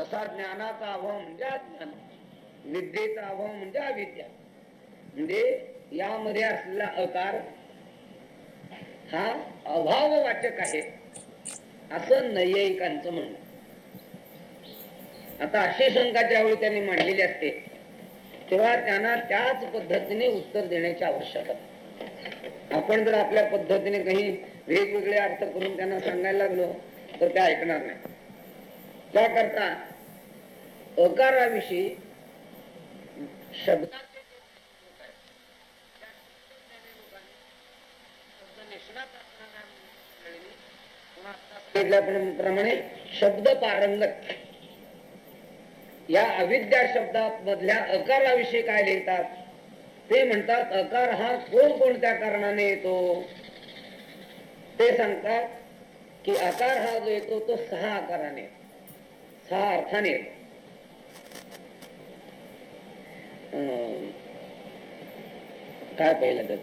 तसा ज्ञानाचा अभाव म्हणजे अज्ञान विद्येचा अभाव म्हणजे अविद्या. म्हणजे यामध्ये असलेला अकार हा अभाववाचक आहे. असं नैयायिकांचं म्हणणं. आता अशी शंका ज्यावेळी त्यांनी मांडलेली असते तेव्हा त्यांना त्याच पद्धतीने उत्तर देण्याची आवश्यकता. आहे. आपण जर आपल्या पद्धतीने काही वेगवेगळे अर्थ करून त्यांना सांगायला लागलो तर ते ऐकणार नाही. त्याकरता अकाराविषयी शब्द प्रमाणे शब्द पारंगत या अविद्या शब्दात मधल्या अकाराविषयी काय लिहितात? ते म्हणतात अकार हा कोण कोणत्या कारणाने येतो? ते सांगतात की आकार हा जो येतो तो सहा आकाराने सहा अर्थाने येतो अं, काय पहिलं तर?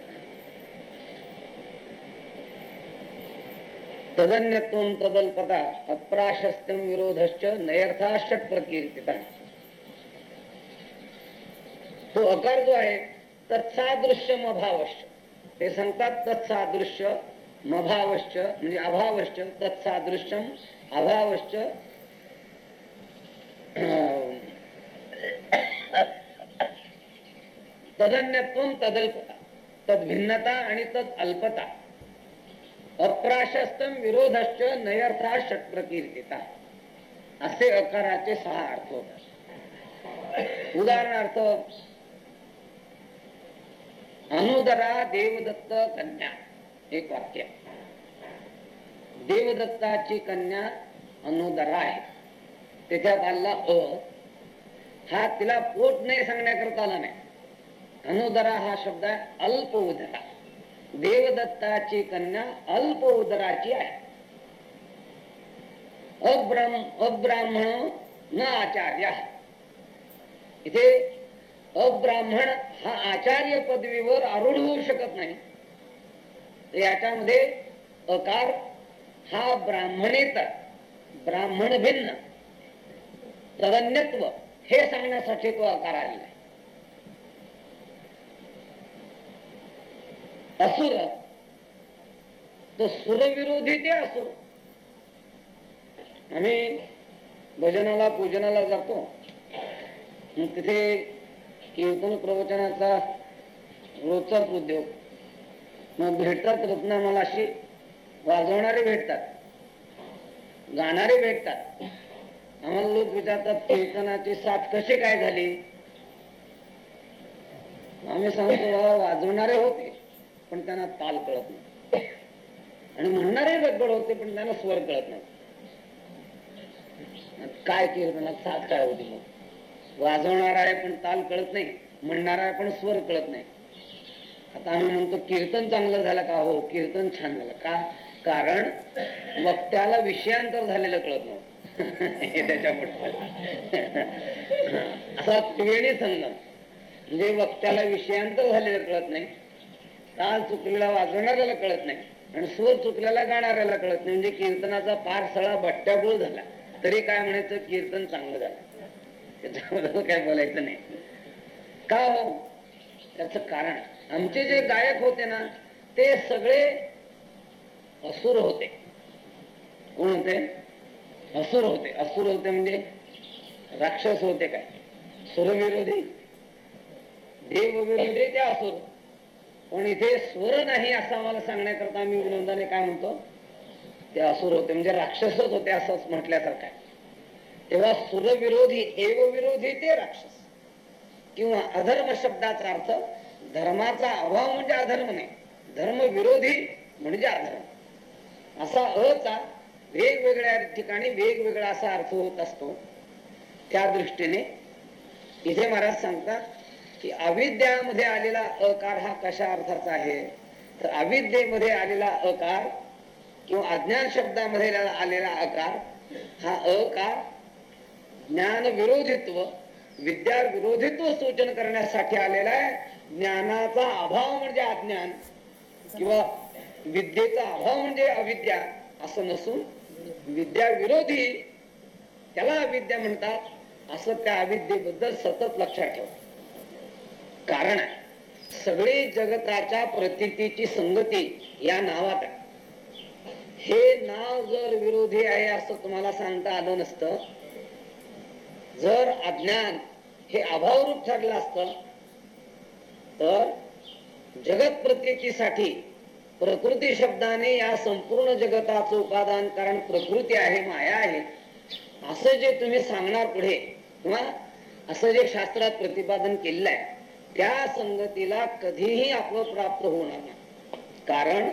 तदन्यत्वं तदल्पता अप्राशस्त्यम विरोधश्च नयर्था षट प्रकीर्तिता. तो अकार जो आहे तत्सादृश्य अभावश्च ते सांगतात तत्सादृश्य मभावश्च म्हणजे अभावश्च तत्सादृश्यम अभावश्च. तदन्यत्व तदल्पता तद्भिन्नता आणि तद अल्पता अप्राशस्तम विरोधश्च नयर्था षटप्रकीर्तिता. असे अकाराचे सहा अर्थ होतात. उदाहरणार्थ अनुदरा देवदत्त कन्या एक वाक्य. देवदत्ताची कन्या अनुदरा आहे. त्याच्यात आला अ हा तिला पोट नाही सांगण्याकरता आला नाही. अनुदरा हा शब्द आहे अल्प उदरा देवदत्ताची कन्या अल्प उदराची आहे अब्राह्मण न आचार्य इथे अब्राह्मण हा आचार्य पदवीवर आरूढ होऊ शकत नाही याच्यामध्ये अकार हा ब्राह्मणेतर ब्राह्मण भिन्न तदन्यत्व हे सांगण्यासाठी तो आकार आलेला आहे असुर तो सुरविरोधी ते असुर आम्ही भजनाला पूजनाला जातो. मग तिथे कीर्तन प्रवचनाचा रोजचाच उद्योग. मग भेटतात रत्नामाला अशी वाजवणारे भेटतात. गाणारे भेटतात. आम्हाला लोक विचारतात कीर्तनाची साथ कशी काय झाली? आम्ही सांगतो वाजवणारे होते. पण त्यांना ताल कळत नाही. आणि म्हणणारे गडबड होते पण त्यांना स्वर कळत नाही. काय कीर्तनात साथ काय होती मग? वाजवणार आहे पण ताल कळत नाही. म्हणणार आहे पण स्वर कळत नाही. आता आम्ही म्हणतो कीर्तन चांगलं झालं का? हो कीर्तन छान झालं. का? कारण वक्त्याला विषयांतर झालेलं कळत नव्हतं हे त्याच्यामुळे असा त्रिवेणी संगम. म्हणजे वक्त्याला विषयांतर झालेलं कळत नाही. ताल चुकलेला वाजवणाऱ्याला कळत नाही. आणि सूर चुकलेला गाणाऱ्याला कळत नाही. म्हणजे कीर्तनाचा पार सळा बट्ट्याबोळ झाला. तरी काय म्हणायचं? कीर्तन चांगलं झालं. त्याच्याबद्दल काय बोलायचं नाही. का हो? त्याच कारण. आमचे जे गायक होते ना ते सगळे असुर होते. कोण होते? असुर होते. असुर होते म्हणजे राक्षस होते काय? सुरविरोधी? देवविरोधी ते असुर. पण इथे स्वर नाही असं आम्हाला सांगण्याकरता आम्ही विनोदाने काय म्हणतो? ते असुर होते म्हणजे राक्षसच होते असंच म्हटल्यासारखं आहे. तेव्हा सुरविरोधी एव विरोधी ते राक्षस. किंवा अधर्म शब्दाचा अर्थ धर्माचा अभाव म्हणजे अधर्म नाही. धर्म विरोधी म्हणजे अधर्म. असा अचा वेगवेगळ्या ठिकाणी वेगवेगळा असा अर्थ होत असतो. त्या दृष्टीने इथे महाराज सांगतात की अविद्यामध्ये आलेला अकार हा कशा अर्थाचा आहे? तर अविद्येमध्ये आलेला अकार किंवा अज्ञान शब्दामध्ये आलेला अकार हा अकार ज्ञान विरोधित्व विद्या विरोधित्व सूचन करण्यासाठी आलेला आहे. ज्ञानाचा अभाव म्हणजे अज्ञान किंवा विद्येचा अभाव म्हणजे अविद्या असं नसून विद्या विरोधी त्याला अविद्या म्हणतात. असं त्या अविद्येबद्दल सतत लक्षात ठेव. कारण आहे. सगळी जगताच्या प्रतितीची संगती या नावात आहे. हे नाव जर विरोधी आहे असं तुम्हाला सांगता आलं नसतं जर अज्ञान हे अभावरूप ठरलं असत तर जगत प्रतीतीसाठी प्रकृती शब्दाने या संपूर्ण जगताचं उपादान कारण प्रकृती आहे माया आहे असं जे तुम्ही सांगणार पुढे किंवा असं जे शास्त्रात प्रतिपादन केलेलं आहे त्या संगतीला कधीही आपलं प्राप्त होणार नाही. कारण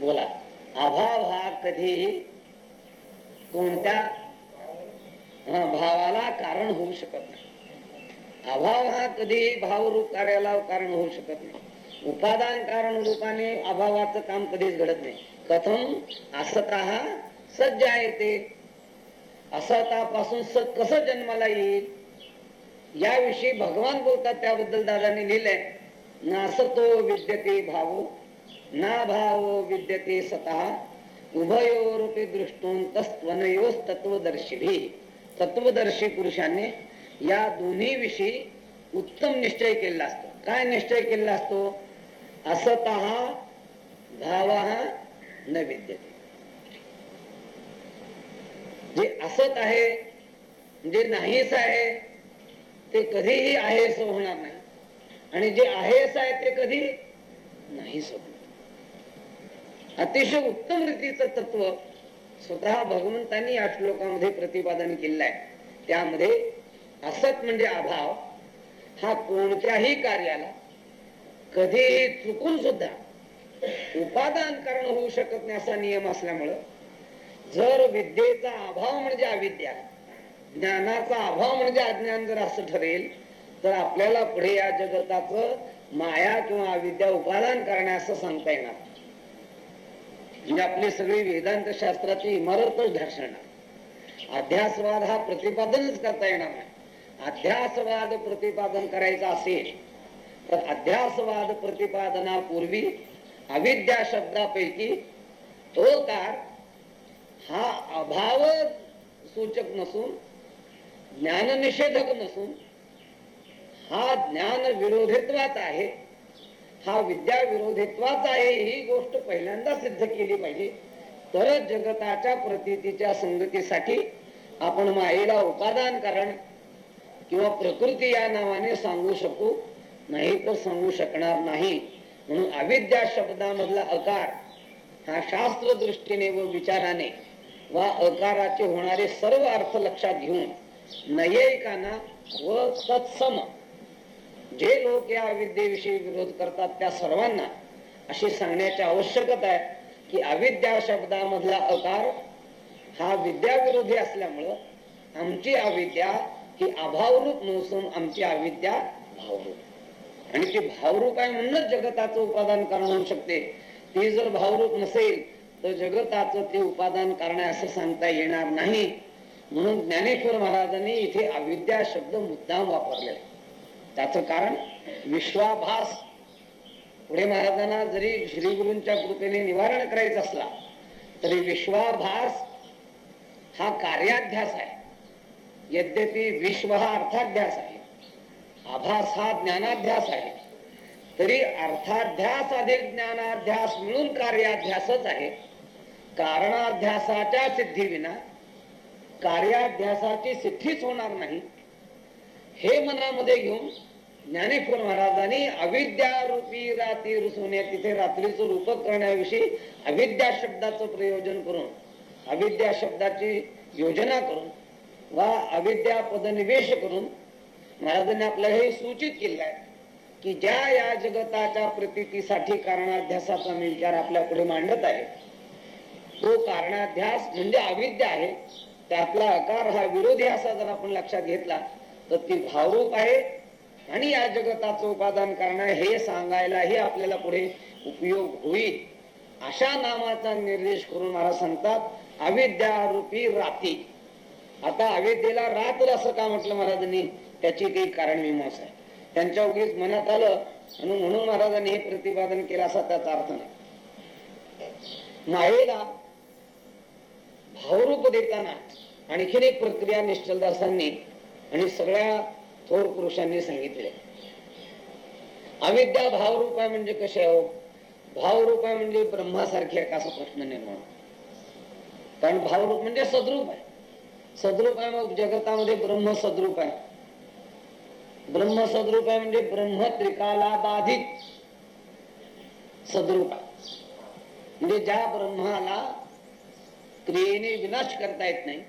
बोला अभाव हा कधीही कोणत्या भावाला कारण होऊ शकत नाही. अभाव हा कधीही भावरूप कार्याला कारण होऊ शकत नाही. उपादान कारण रूपाने अभावाचं काम कधीच घडत नाही. कथम असता सज्ज आहे ते. असतापासून सत कसं जन्माला येईल? याविषयी भगवान बोलतात त्याबद्दल दादाने लिहिलंय ना असतो विद्यते भाव ना भाव विद्यते स्वतः उभयोरूपी दृष्टून तस्वनयोस तत्वदर्शी तत्वदर्शी पुरुषांनी या दोन्ही विषयी उत्तम निश्चय केलेला असतो. काय निश्चय केलेला असतो? असत भाव न विद्यते. जे असत आहे जे नाहीच आहे ते कधीही आहे असं हो होणार नाही. आणि जे आहे असं आहे ते कधी नाही सोडणार हो अतिशय उत्तम रीतीचं तत्व स्वतः भगवंतांनी या श्लोकामध्ये प्रतिपादन केलं आहे त्यामध्ये असत म्हणजे अभाव हा कोणत्याही कार्याला कधीही चुकून सुद्धा उपादान कारण होऊ शकत नाही असा नियम असल्यामुळं जर विद्येचा अभाव म्हणजे अविद्या ज्ञानाचा अभाव म्हणजे अज्ञान जर असं ठरेल तर आपल्याला पुढे या जगताचं माया किंवा अविद्या उपादान करण्यास सांगता येणार. म्हणजे आपली सगळी वेदांत शास्त्राची इमारतच ढासणार अध्यासवाद हा प्रतिपादनच करता येणार नाही. अध्यासवाद प्रतिपादन करायचा असेल तर अध्यासवाद प्रतिपादनापूर्वी अविद्या शब्दापैकी तो कार हा अभाव सूचक नसून ज्ञान निषेधक नसून हा ज्ञान विरोधित्वात आहे. हा विद्या विरोधित्वाच आहे ही गोष्ट पहिल्यांदा सिद्ध केली पाहिजे. तरच जगताच्या प्रतीच्या संगतीसाठी आपण मायेला उपादान कारण किंवा प्रकृती या नावाने सांगू शकू. नाही तर सांगू शकणार नाही. म्हणून अविद्या शब्दामधला अकार हा शास्त्र दृष्टीने व विचाराने वा अकाराचे होणारे सर्व अर्थ लक्षात घेऊन नयिकांना व तत्सम. जे लोक या अविद्येविषयी विरोध करतात त्या सर्वांना अशी सांगण्याची आवश्यकता आहे की अविद्या शब्दामधला अकार हा विद्याविरोधी असल्यामुळं आमची अविद्या ही अभावरूप नसून आमची अविद्या भावरूप. आणि ती भावरूप आहे म्हणूनच जगताचं उपादान कारण होऊ शकते. ती जर भावरूप नसेल तर जगताचं ते उपादान करणे असं सांगता येणार नाही. म्हणून ज्ञानेश्वर महाराजांनी इथे अविद्या शब्द मुद्दाम वापरलेला त्याच कारण विश्वाभास. पुढे महाराजांना जरी श्री गुरूंच्या कृपेने निवारण करायचं असला तरी विश्वाभास हा कार्याध्यास आहे. यद्यपि विश्व हा अर्थाध्यास आहे आभास हा ज्ञानाध्यास आहे तरी अर्थाध्यास अधिक ज्ञानाध्यास मिळून कार्याध्यासच आहे. कारणाध्यासाच्या सिद्धीविना कार्याध्यासाची सिद्धीच होणार नाही. हे मनामध्ये घेऊन ज्ञानेश्वर महाराजांनी अविद्या रूपी राती रुसून तिथे रात्रीचं रूपक करण्याविषयी अविद्या शब्दाचं प्रयोजन करून अविद्या शब्दाची योजना करून वा अविद्या पदनिवेश करून महाराजांनी आपल्याला हे सूचित केलं आहे की ज्या या जगताच्या प्रतीसाठी कारणाध्यासाचा विचार आपल्या पुढे मांडत आहे तो कारणाध्यास म्हणजे अविद्या आहे. त्यातला आकार हा विरोधी असा जर आपण लक्षात घेतला तर ती भावरूप आहे. आणि या जगताचं उपादान करणं हे सांगायलाही आपल्याला पुढे उपयोग होईल. अशा नामाचा निर्देश करून महाराज सांगतात अविद्या रूपी राती. आता अविद्येला रात्र असं का म्हटलं महाराजांनी? त्याची काही कारण मीमांस आहे. त्यांच्या उगीच मनात आलं आणि म्हणून महाराजांनी हे प्रतिपादन केलं असा त्याचा अर्थ नाही. मायेला भावरूप देताना आणखीन एक प्रक्रिया निश्चलदासांनी आणि सगळ्या थोर पुरुषांनी सांगितले. अविद्या भावरूप म्हणजे आहे हो? म्हणजे कसे हो? भावरूप आहे म्हणजे ब्रह्मासारखे आहे का असा प्रश्न निर्माण. कारण भावरूप म्हणजे सद्रूप आहे. सद्रूप आहे मग जगतामध्ये ब्रह्म सद्रूप आहे. ब्रह्म सद्रूप आहे म्हणजे ब्रह्म त्रिकाला बाधित सद्रूप आहे. म्हणजे ज्या ब्रह्माला क्रियेने विनाश करता येत नाही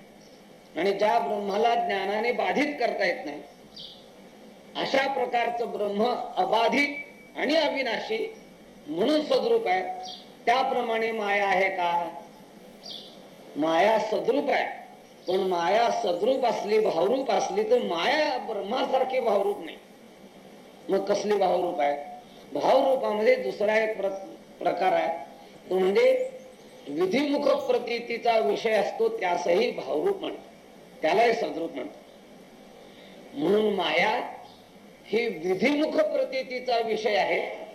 आणि ज्या ब्रह्माला ज्ञानाने बाधित करता येत नाही अशा प्रकारचं ब्रह्म अबाधित आणि अविनाशी म्हणून सद्रूप आहे. त्याप्रमाणे माया आहे का? माया सद्रूप आहे. पण माया सद्रूप असली भावरूप असली तर माया ब्रह्मासारखी भावरूप नाही. मग कसली भावरूप आहे? भावरूपामध्ये दुसरा एक प्रकार आहे. तो म्हणजे विधिमुख प्रतीचा विषय असतो त्यासही भावरूप म्हणतो. त्यालाही सद्रूप म्हणतो. म्हणून माया ही विधिमुख प्रतीचा विषय आहे.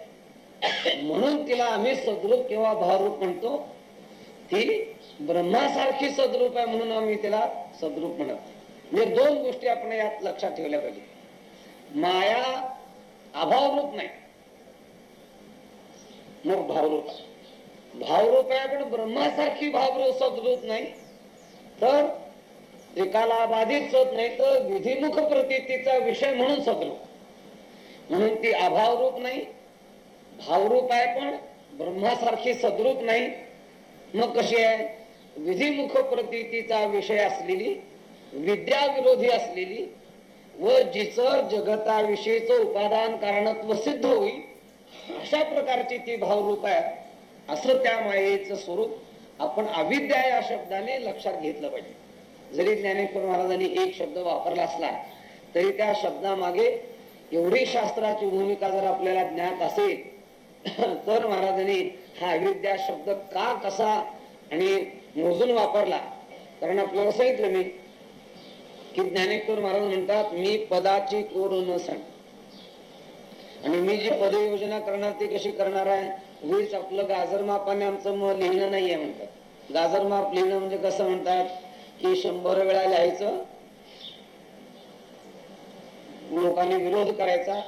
म्हणून तिला आम्ही सद्रूप किंवा भावरूप म्हणतो. ती ब्रह्मासारखी सद्रूप आहे म्हणून आम्ही तिला सद्रूप म्हणत म्हणजे दोन गोष्टी आपण यात लक्षात ठेवल्या पाहिजे. माया अभावरूप नाही. मग भावरूप आहे. भावरूप आहे पण ब्रह्मासारखी भावरूप सदरूप नाही. तर एकाला बाधित होत नाही तर विधिमुख प्रतितीचा विषय म्हणून सद्रूप म्हणून ती अभावरूप नाही भावरूप आहे पण ब्रह्मासारखी सदरूप नाही. मग कशी आहे? विधिमुख प्रतितीचा विषय असलेली विद्या विरोधी असलेली व जिचं जगताविषयीचं उपादान कारणत्व सिद्ध होईल अशा प्रकारची ती भावरूप आहे. असं त्या मायेचं स्वरूप आपण अविद्या या शब्दाने लक्षात घेतलं पाहिजे. जरी ज्ञानेश्वर महाराजांनी एक शब्द वापरला असला तरी त्या शब्दामागे एवढी शास्त्राची भूमिका जर आपल्याला ज्ञात असेल तर महाराजांनी हा अविद्या शब्द का कसा आणि मोजून वापरला? कारण आपल्याला सांगितलं मी की ज्ञानेश्वर महाराज म्हणतात मी पदाची कोर न सांग. आणि मी जी पदयोजना करणार ती कशी करणार आहे? उगीच आपलं गाजर मापाने आमचं मग लिहिणं नाहीये म्हणतात. गाजर माप लिहिणं म्हणजे कसं म्हणतात? की शंभर वेळा लिहायचं लोकांनी विरोध करायचा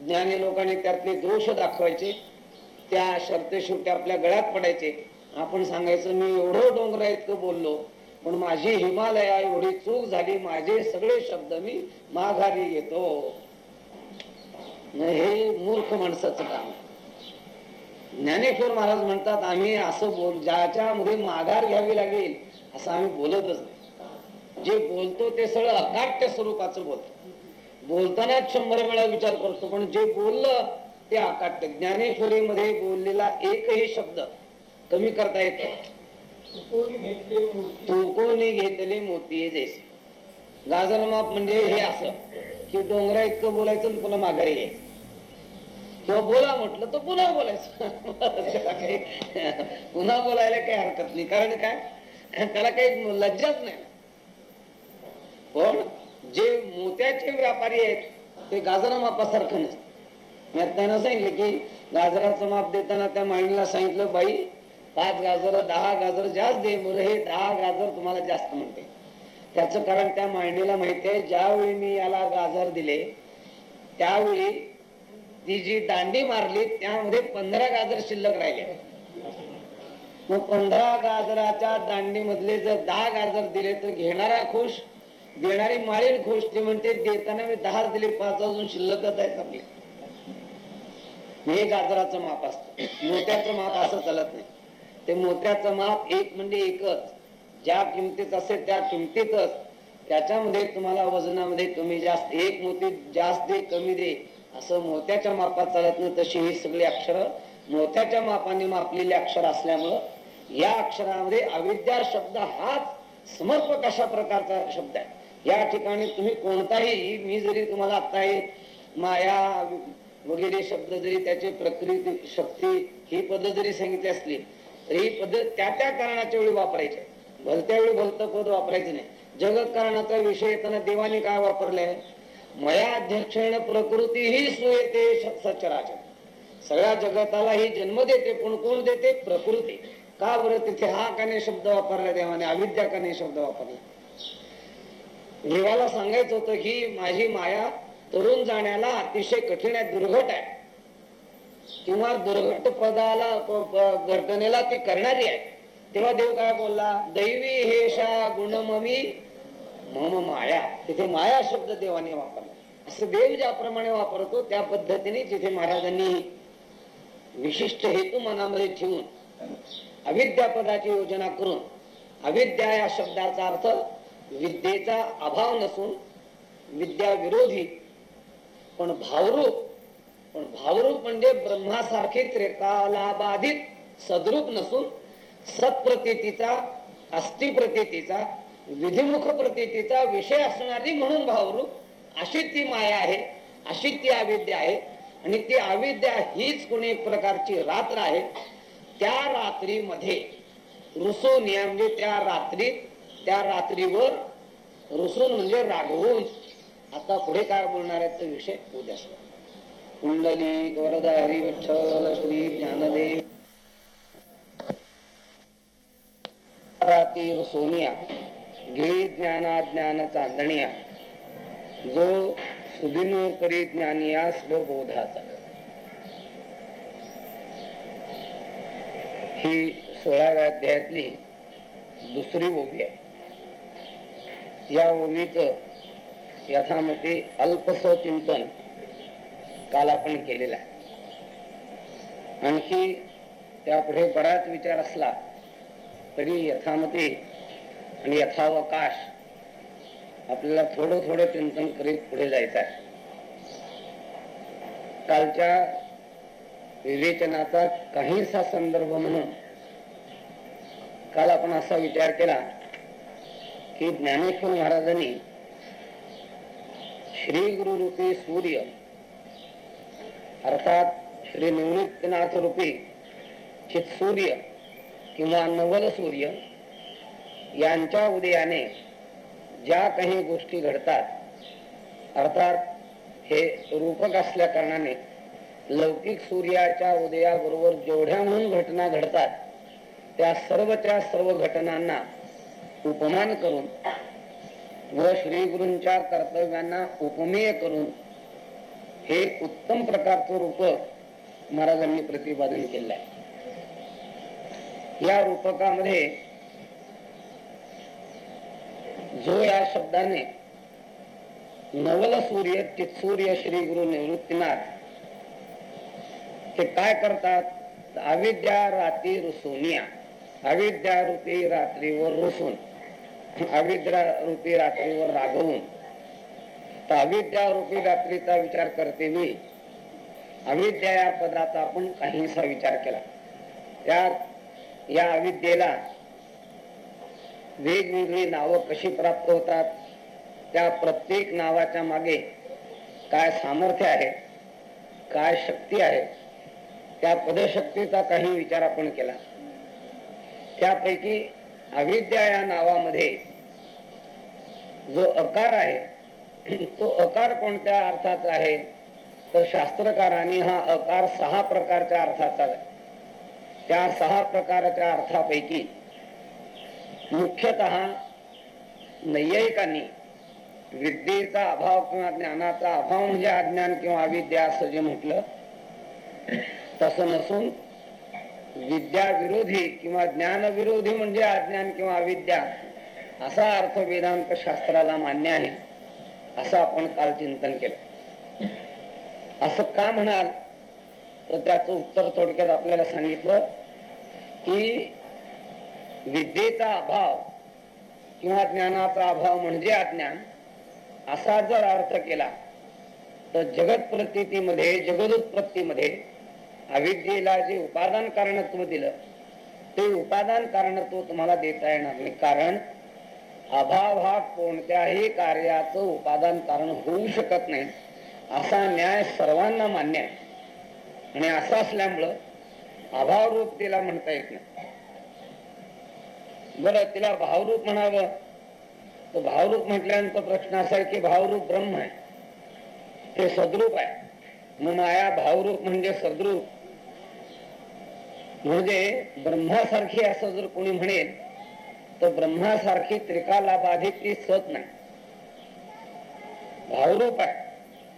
ज्ञानी लोकांनी त्यातले दोष दाखवायचे त्या शब्द शेवटी आपल्या गळ्यात पडायचे. आपण सांगायचं मी एवढं डोंगरा इतकं बोललो पण माझी हिमालया एवढी चूक झाली माझे सगळे शब्द मी माघारी घेतो. हे मूर्ख माणसाचं काम ज्ञानेश्वर महाराज म्हणतात आम्ही असं बोल ज्याच्यामध्ये माघार घ्यावी लागेल असं आम्ही बोलतच नाही. जे बोलतो ते सगळं अकाट्य स्वरूपाचं बोलतो. बोलतानाच शंभर वेळा विचार करतो पण जे बोललं ते अकाट्य. ज्ञानेश्वरीमध्ये बोललेला एकही शब्द कमी करता येतो तुकोने घेतले मोती जैसे गाजर माप म्हणजे हे असं की डोंगरा इतकं बोलायचं पुन्हा माघारी घ्यायचं तो बोला म्हटलं तर पुन्हा बोलायचं. पुन्हा बोलायला काही हरकत नाही. कारण काय? त्याला काही लज्जाच नाही. पण जे मोत्याचे व्यापारी आहेत ते गाजर मापासारखं नसतं. मी त्यांना सांगितलं की गाजराचं माप देताना त्या माईला सांगितलं बाई पाच गाजर दहा गाजर जास्त दे बरं हे दहा गाजर तुम्हाला जास्त म्हणते. त्याचं कारण त्या मांडणीला माहिती आहे ज्यावेळी मी याला गाजर दिले त्यावेळी ती जी दांडी मारली त्यामध्ये पंधरा गाजर शिल्लक राहिले. मग पंधरा गाजराच्या दांडी मधले जर दहा गाजर दिले तर घेणारा खुश देणारी माळीन खुश ते म्हणते देताना मी दहा दिले पाच अजून शिल्लकच आहेत आपली. हे गाजराचं माप असतं. मोत्याचं माप असं चालत नाही. ते मोत्याचं माप एक म्हणजे एकच. ज्या किमतीत असेल त्या किमतीतच. त्याच्यामध्ये तुम्हाला वजनामध्ये कमी जास्त एक मोती जास्त दे कमी दे. असं मोत्याच्या मापात चालत नाही तशी ही सगळी अक्षर मोत्याच्या मापाने मापलेली अक्षर असल्यामुळं या अक्षरामध्ये अविद्या शब्द हाच समर्पक अशा प्रकारचा शब्द आहे. या ठिकाणी तुम्ही कोणताही मी जरी तुम्हाला आता हे माया वगैरे शब्द जरी त्याची प्रकृती शक्ती ही पद जरी सांगितली असली तर ही पद त्या त्या कारणाच्या वेळी वापरायची. भलत्या वेळी भलत पद वापरायचं नाही. जगत कारणाचा विषय येताना देवाने काय वापरलंय? मयाध्यक्षेण प्रकृती ही सुयते सचराचर सगळ्या जगताला ही जन्म देते पण कोण देते प्रकृती. का बरं तिथे हा काने शब्द वापरला देवाने अविद्या काने शब्द वापरला? देवाला सांगायचं होतं की माझी माया तरुण जाण्याला अतिशय कठीण आहे दुर्घट आहे. किंवा दुर्घट पदाला घटनेला ती करणारी आहे. तेव्हा देव काय बोलला? दैवी हेशा गुणममी मम माया. तिथे माया शब्द देवाने वापरला. असं देव ज्याप्रमाणे वापरतो त्या पद्धतीने तिथे महाराजांनी विशिष्ट हेतू मनामध्ये ठेवून अविद्या पदाची योजना करून अविद्या या शब्दाचा अर्थ विद्येचा अभाव नसून विद्या विरोधी पण भावरूप पण भावरूप म्हणजे ब्रह्मासारखे त्रिकालाबाधित सद्रूप नसून सत्प्रतीतीचा अस्थिप्रतितीचा विधिमुख प्रतीतीचा विषय असणारी म्हणून भावरूप अशी ती माया आहे अशी ती अविद्या आहे. आणि ती अविद्या हीच कोणी एक प्रकारची रात्र आहे. त्या रात्रीमध्ये रुसून या म्हणजे त्या रात्रीत त्या रात्रीवर रुसून म्हणजे रागवून आता पुढे काय बोलणार आहे तो विषय? उद्या. कुंडली वरदा हरी विठ्ठल श्री ज्ञानदेव. राती सोनिया गिळी ज्ञाना ज्ञान चांदण्या. जो सुदिनो करी ज्ञानिया स्वबोधाचा ही सोळाव्या अध्यायातली दुसरी ओवी आहे. या ओवीच यथामते अल्पस चिंतन काल आपण केलेलं आहे. आणखी त्यापुढे बराच विचार असला तरी यथामते आणि यथावकाश आपल्याला थोडं थोडं चिंतन करीत पुढे जायचं आहे. कालच्या विवेचनाचा काहीसा संदर्भ म्हणून काल आपण असा विचार केला की ज्ञानेश्वर महाराजांनी श्री गुरु रूपी सूर्य अर्थात श्री निवृत्तीनाथ रूपी चित सूर्य किंवा नवल सूर्य यांच्या उदयाने ज्या काही गोष्टी घडतात अर्थात हे रूपक असल्या कारणाने लौकिक सूर्याच्या उदयाबरोबर जेवढ्या म्हणून घटना घडतात त्या सर्वच्या सर्व घटनांना उपमान करून व श्री गुरूंच्या कर्तव्यांना उपमेय करून हे उत्तम प्रकारचं रूप महाराजांनी प्रतिपादन केलं आहे या रूपकामध्ये जो या शब्दाने नवल सूर्य सूर्य श्री गुरु निवृत्तीनाथ ते काय करतात? अविद्या रात्री रुसूनिया. अविद्या रूपी रात्रीवर रुसून. अविद्या रूपी रात्रीवर रागवून. तर अविद्या रूपी रात्रीचा विचार करते मी. अविद्या या पदाचा आपण काहीसा विचार केला. त्या या अविद्येला वेगवेगळी नावं कशी प्राप्त होतात त्या प्रत्येक नावाच्या मागे काय सामर्थ्य आहे काय शक्ती आहे त्या पदशक्तीचा काही विचार आपण केला. त्यापैकी अविद्या या नावामध्ये जो अकार आहे तो अकार कोणत्या अर्थाचा आहे तर शास्त्रकारांनी हा अकार सहा प्रकारच्या अर्थाचा त्या सहा प्रकारच्या अर्थापैकी मुख्यतः नैयायिकांनी विद्येचा अभाव किंवा ज्ञानाचा अभाव म्हणजे अज्ञान किंवा अविद्या असं जे म्हटलं तसं नसून विद्या विरोधी किंवा ज्ञान विरोधी म्हणजे अज्ञान किंवा अविद्या असा अर्थ वेदांत शास्त्राला मान्य आहे असं आपण काल चिंतन केलं. असं का म्हणाल? तर त्याचं उत्तर थोडक्यात आपल्याला सांगितलं की विद्येचा अभाव किंवा ज्ञानाचा अभाव म्हणजे अज्ञान असा जर अर्थ केला तर जगत प्रतीमध्ये जगदुत्पत्तीमध्ये अविद्येला जे उपादान कारणत्व दिलं ते उपादान कारणत्व तुम्हाला देता येणार नाही. कारण अभाव हा कोणत्याही कार्याचं उपादान कारण होऊ शकत नाही असा न्याय सर्वांना मान्य आहे. आणि असं असल्यामुळं अभाव रूप तिला म्हणता येत नाही. बरं तिला भावरूप म्हणावं. तर भावरूप म्हटल्यानंतर प्रश्न असा आहे की भावरूप ब्रह्म आहे. ते सद्रूप आहे. मग माया भावरूप म्हणजे सद्रूप. म्हणजे ब्रह्मासारखी असं जर कोणी म्हणेल तर ब्रह्मासारखी त्रिकाला बाधित ती सत नाही. भावरूप आहे.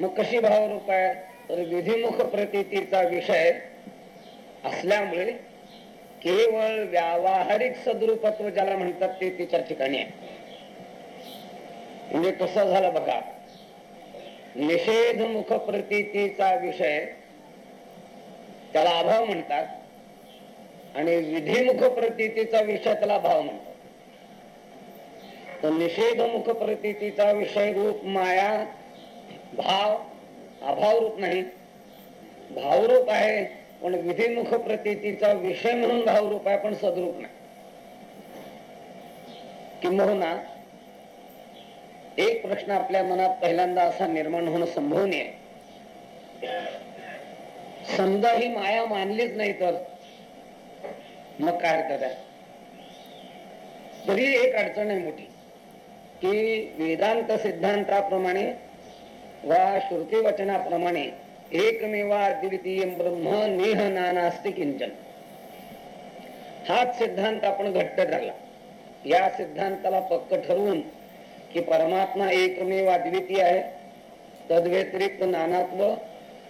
मग कशी भावरूप आहे? तर विधिमुख प्रतीचा विषय असल्यामुळे केवळ व्यावहारिक सद्रुपत्व ज्याला म्हणतात ते तिच्या ठिकाणी आहे. म्हणजे कसं झालं बघा. निषेधमुख प्रतीचा विषय त्याला अभाव म्हणतात आणि विधिमुख प्रतीचा विषय त्याला भाव म्हणतात. तर निषेधमुख प्रतीचा विषय रूप माया भाव अभाव रूप नाही. भावरूप आहे. पण विधिमुख प्रतीचा विषय म्हणून भावरूप आहे पण सदरूप नाही. किंबहुना एक प्रश्न आपल्या मनात पहिल्यांदा असा निर्माण होणं संभवनीय समजा ही माया मानलीच नाही तर मग काय हरकत आहे? तरी एक अडचण आहे मोठी की वेदांत सिद्धांताप्रमाणे वा श्रुती वचनाप्रमाणे एकमेवा द्वितीय ब्रह्म नेह नानास्ति किंचन. हाच सिद्धांत आपण घट्ट धरला. या सिद्धांताला पक्क ठरवून की परमात्मा एकमेव अद्वितीय आहे तद्व्यतिरिक्त नानात्व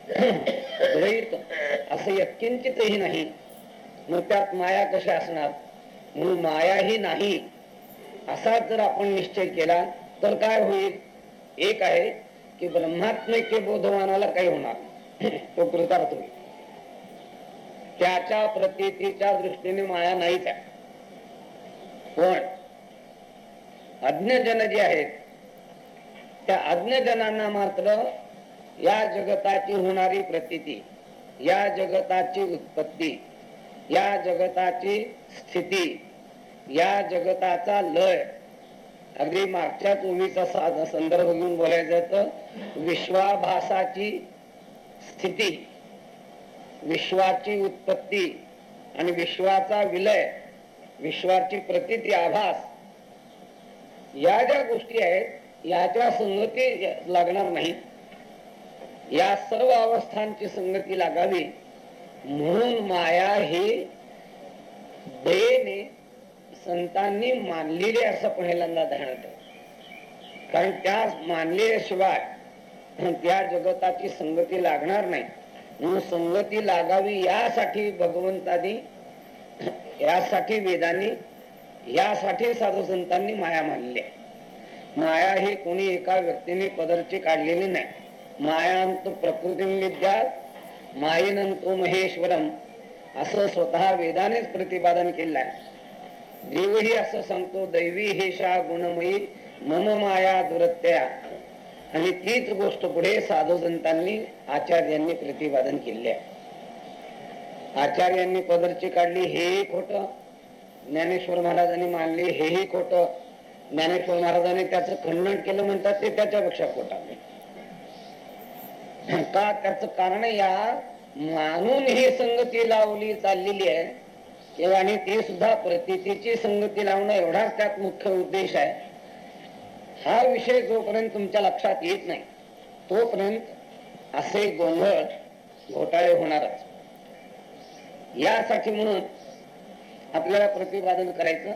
द्वैत असं यत्किंचितही नाही. मग त्यात माया कशी असणार? म्हणून माया ही नाही. असा जर आपण निश्चय केला तर काय होईल? एक आहे की ब्रह्मात्मिक बोधवानाला काही होणार तो कृतार्थ होईल. त्याच्या प्रतीच्या दृष्टीने माया नाहीच आहे. पण अज्ञजन जे आहेत त्या अज्ञजनांना मात्र या जगताची होणारी प्रतीती या जगताची उत्पत्ती या जगताची स्थिती या जगताचा लय अगदी मागच्या ओवीचा संदर्भ घेऊन बोलायचं तर विश्वाभासाची स्थिती विश्वाची उत्पत्ती आणि विश्वाचा विलय विश्वाची प्रतिती आभास या ज्या गोष्टी आहेत याच्या संगती लागणार नाही. या सर्व अवस्थांची संगती लागावी. म्हणून माया ही देने संतांनी मानलेली असं पहिल्यांदा ध्यानात कारण त्या मानलेल्याशिवाय त्या जगताची संगती लागणार नाही. म्हणून संगती लागावी यासाठी भगवंतानी यासाठी वेदांनी यासाठी साधू संतांनी माया मानली माया ही कोणी एका व्यक्तीने पदरची काढलेली नाही. मायांत प्रकृती विद्या मायेनंतो महेश्वरम असं स्वतः वेदानेच प्रतिपादन केलं आहे. देवही असं सांगतो दैवी हे शा गुणमयी मम माया दुरत्या. आणि तीच गोष्ट पुढे साधू संतांनी आचार्यांनी प्रतिपादन केले आचार्यांनी पदरची काढली हेही खोट. ज्ञानेश्वर महाराजांनी मानली हेही खोट. ज्ञानेश्वर महाराजांनी त्याचं खंडन केलं म्हणतात ते त्याच्यापेक्षा खोट का? त्याच कारण या मानून ही संगती लावली चाललेली आहे. आणि ते सुद्धा प्रतितीची संगती लावणं एवढाच त्यात मुख्य उद्देश आहे. हा विषय जोपर्यंत तुमच्या लक्षात येत नाही तोपर्यंत असे गोंधळ घोटाळे होणारच. यासाठी म्हणून आपल्याला प्रतिपादन करायचं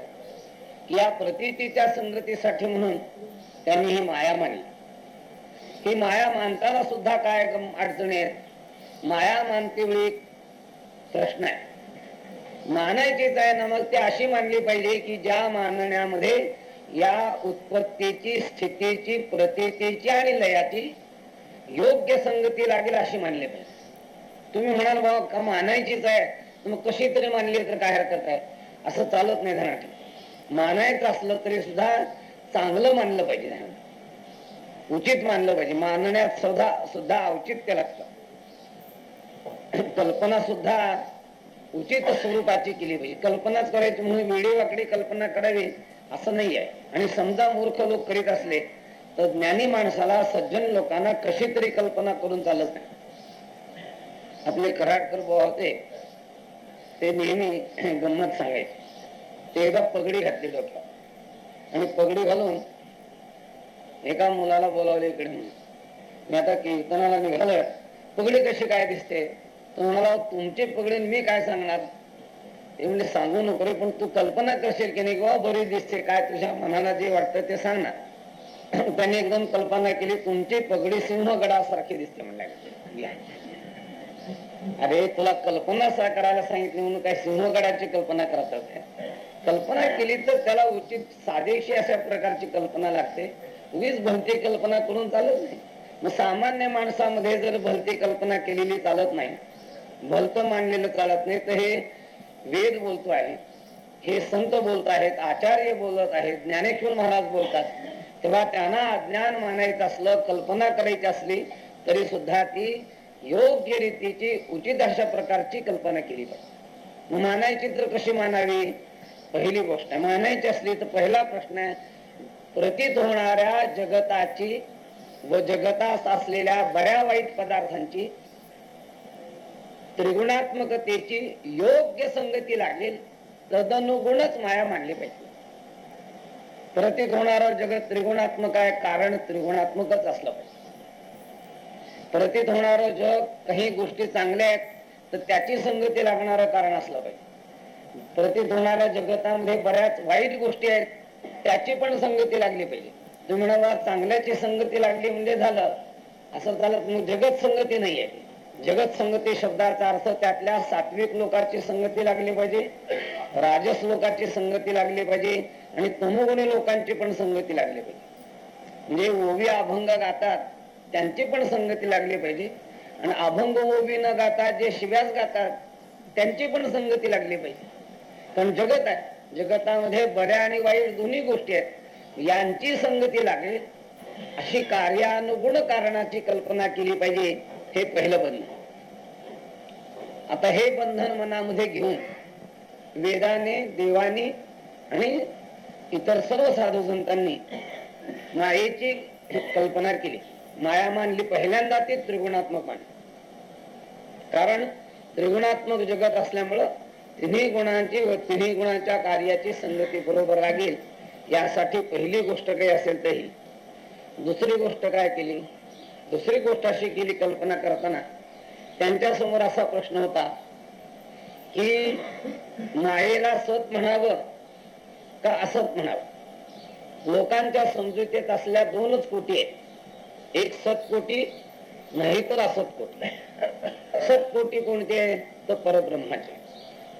की या प्रतितीच्या संगतीसाठी म्हणून त्यांनी ही माया मानली ही माया मानताना सुद्धा काय अडचणी आहेत माया मानते वेळी प्रश्न आहे. मानायचीच आहे ना मग ती अशी मानली पाहिजे की ज्या मानण्यामध्ये या उत्पत्तीची स्थितीची प्रतीची आणि लयाची योग्य संगती लागेल अशी मानली पाहिजे. तुम्ही म्हणाल बाबा का मानायचीच आहे? मग कशी तरी मानली तर काय हरकत आहे? असं चालत नाही धनाठी मानायचं असलं तरी सुद्धा चांगलं मानलं पाहिजे उचित मानलं पाहिजे. मानण्यात सुद्धा सुद्धा औचित्य लागतं. कल्पना सुद्धा उचित स्वरूपाची केली पाहिजे. कल्पनाच करायची म्हणून वेळेवाकडे कल्पना करावी असं नाही आहे. आणि समजा मूर्ख लोक करीत असले तर ज्ञानी माणसाला सज्जन लोकांना कशी तरी कल्पना करून चालत नाही. आपले कराडकर बुवा होते. ते नेहमी गंमत सांगायचे. ते एकदा पगडी घातली डोक्यात आणि पगडी घालून एका मुलाला बोलावले इकडे. मी आता कीर्तनाला निघालं पगडी कशी काय दिसते? तुम्हाला तुमचे तुमची पगडी मी काय सांगणार? ते म्हणजे सांगू नको रे पण तू कल्पना करशील की नाही किंवा बरी दिसते काय तुझ्या मनाला जे वाटतं ते सांग ना. त्यांनी एकदम कल्पना केली तुमची पगडी सिंहगडासारखी दिसते म्हणल्या. अरे तुला कल्पना सा करायला सांगितली म्हणून काय सिंहगडाची कल्पना करतात कल्पना केली तर त्याला उचित साधेशी अशा प्रकारची कल्पना लागते. उगीच भलती कल्पना करून चालत नाही. मग सामान्य माणसामध्ये जर भलती कल्पना केलेली चालत नाही भलतं मांडलेलं चालत नाही. तर हे वेद बोलतो आहे. हे संत बोलत आहेत आचार्य बोलत आहेत ज्ञानेश्वर महाराज बोलतात. तेव्हा त्यांना अज्ञान मानायचं असलं कल्पना करायची असली तरी सुद्धा ती योग्य रीतीची उचित अशा प्रकारची कल्पना केली पाहिजे. मग मानायची तर कशी मानावी? पहिली गोष्ट मानायची असली तर पहिला प्रश्न आहे प्रतीत होणाऱ्या जगताची व जगतास असलेल्या बऱ्या वाईट पदार्थांची त्रिगुणात्मकतेची योग्य संगती लागेल तदनुगुणच माया मानली पाहिजे. प्रतीत होणारं जगत त्रिगुणात्मक आहे कारण त्रिगुणात्मकच असलं पाहिजे. प्रतीत होणारं जग काही गोष्टी चांगल्या आहेत तर त्याची संगती लागणारं कारण असलं पाहिजे. प्रतीत होणाऱ्या जगतामध्ये बऱ्याच वाईट गोष्टी आहेत त्याची पण संगती लागली पाहिजे. तुम्ही म्हणाला चांगल्याची संगती लागली म्हणजे झालं. असं झालं जगत संगती नाही आहे. जगत संगती शब्दाचा अर्थ त्यातल्या सात्विक लोकांची संगती लागली पाहिजे राजस लोकांची संगती लागली पाहिजे आणि तमोगुणी लोकांची पण संगती लागली पाहिजे. म्हणजे ओवी अभंग गातात त्यांची पण संगती लागली पाहिजे. आणि अभंग ओवी न गाता जे शिव्यास गातात त्यांची पण संगती लागली पाहिजे. कारण जगत आहे जगतामध्ये बऱ्या आणि वाईट दोन्ही गोष्टी आहेत. यांची संगती लागेल अशी कार्यानुगुण कारणाची कल्पना केली पाहिजे. हे पहिलं बंधन. आता हे बंधन मनामध्ये घेऊन वेदाने देवानी आणि इतर सर्व साधू संतांनी मायेची कल्पना केली. माया मानली पहिल्यांदा ते त्रिगुणात्मक मानली. कारण त्रिगुणात्मक जगत असल्यामुळं तिन्ही गुणांची व तिन्ही गुणांच्या कार्याची संगती बरोबर लागेल यासाठी पहिली गोष्ट काही असेल तरी. दुसरी गोष्ट काय केली? दुसरी गोष्ट अशी केली कल्पना करताना त्यांच्यासमोर असा प्रश्न होता की मायेला सत म्हणावं का असत म्हणावं? लोकांच्या समजुतीत असल्या दोनच कोटी आहेत. एक सतकोटी नाही तर असत कोटी. सतकोटी कोणते आहे तर परब्रह्माचे.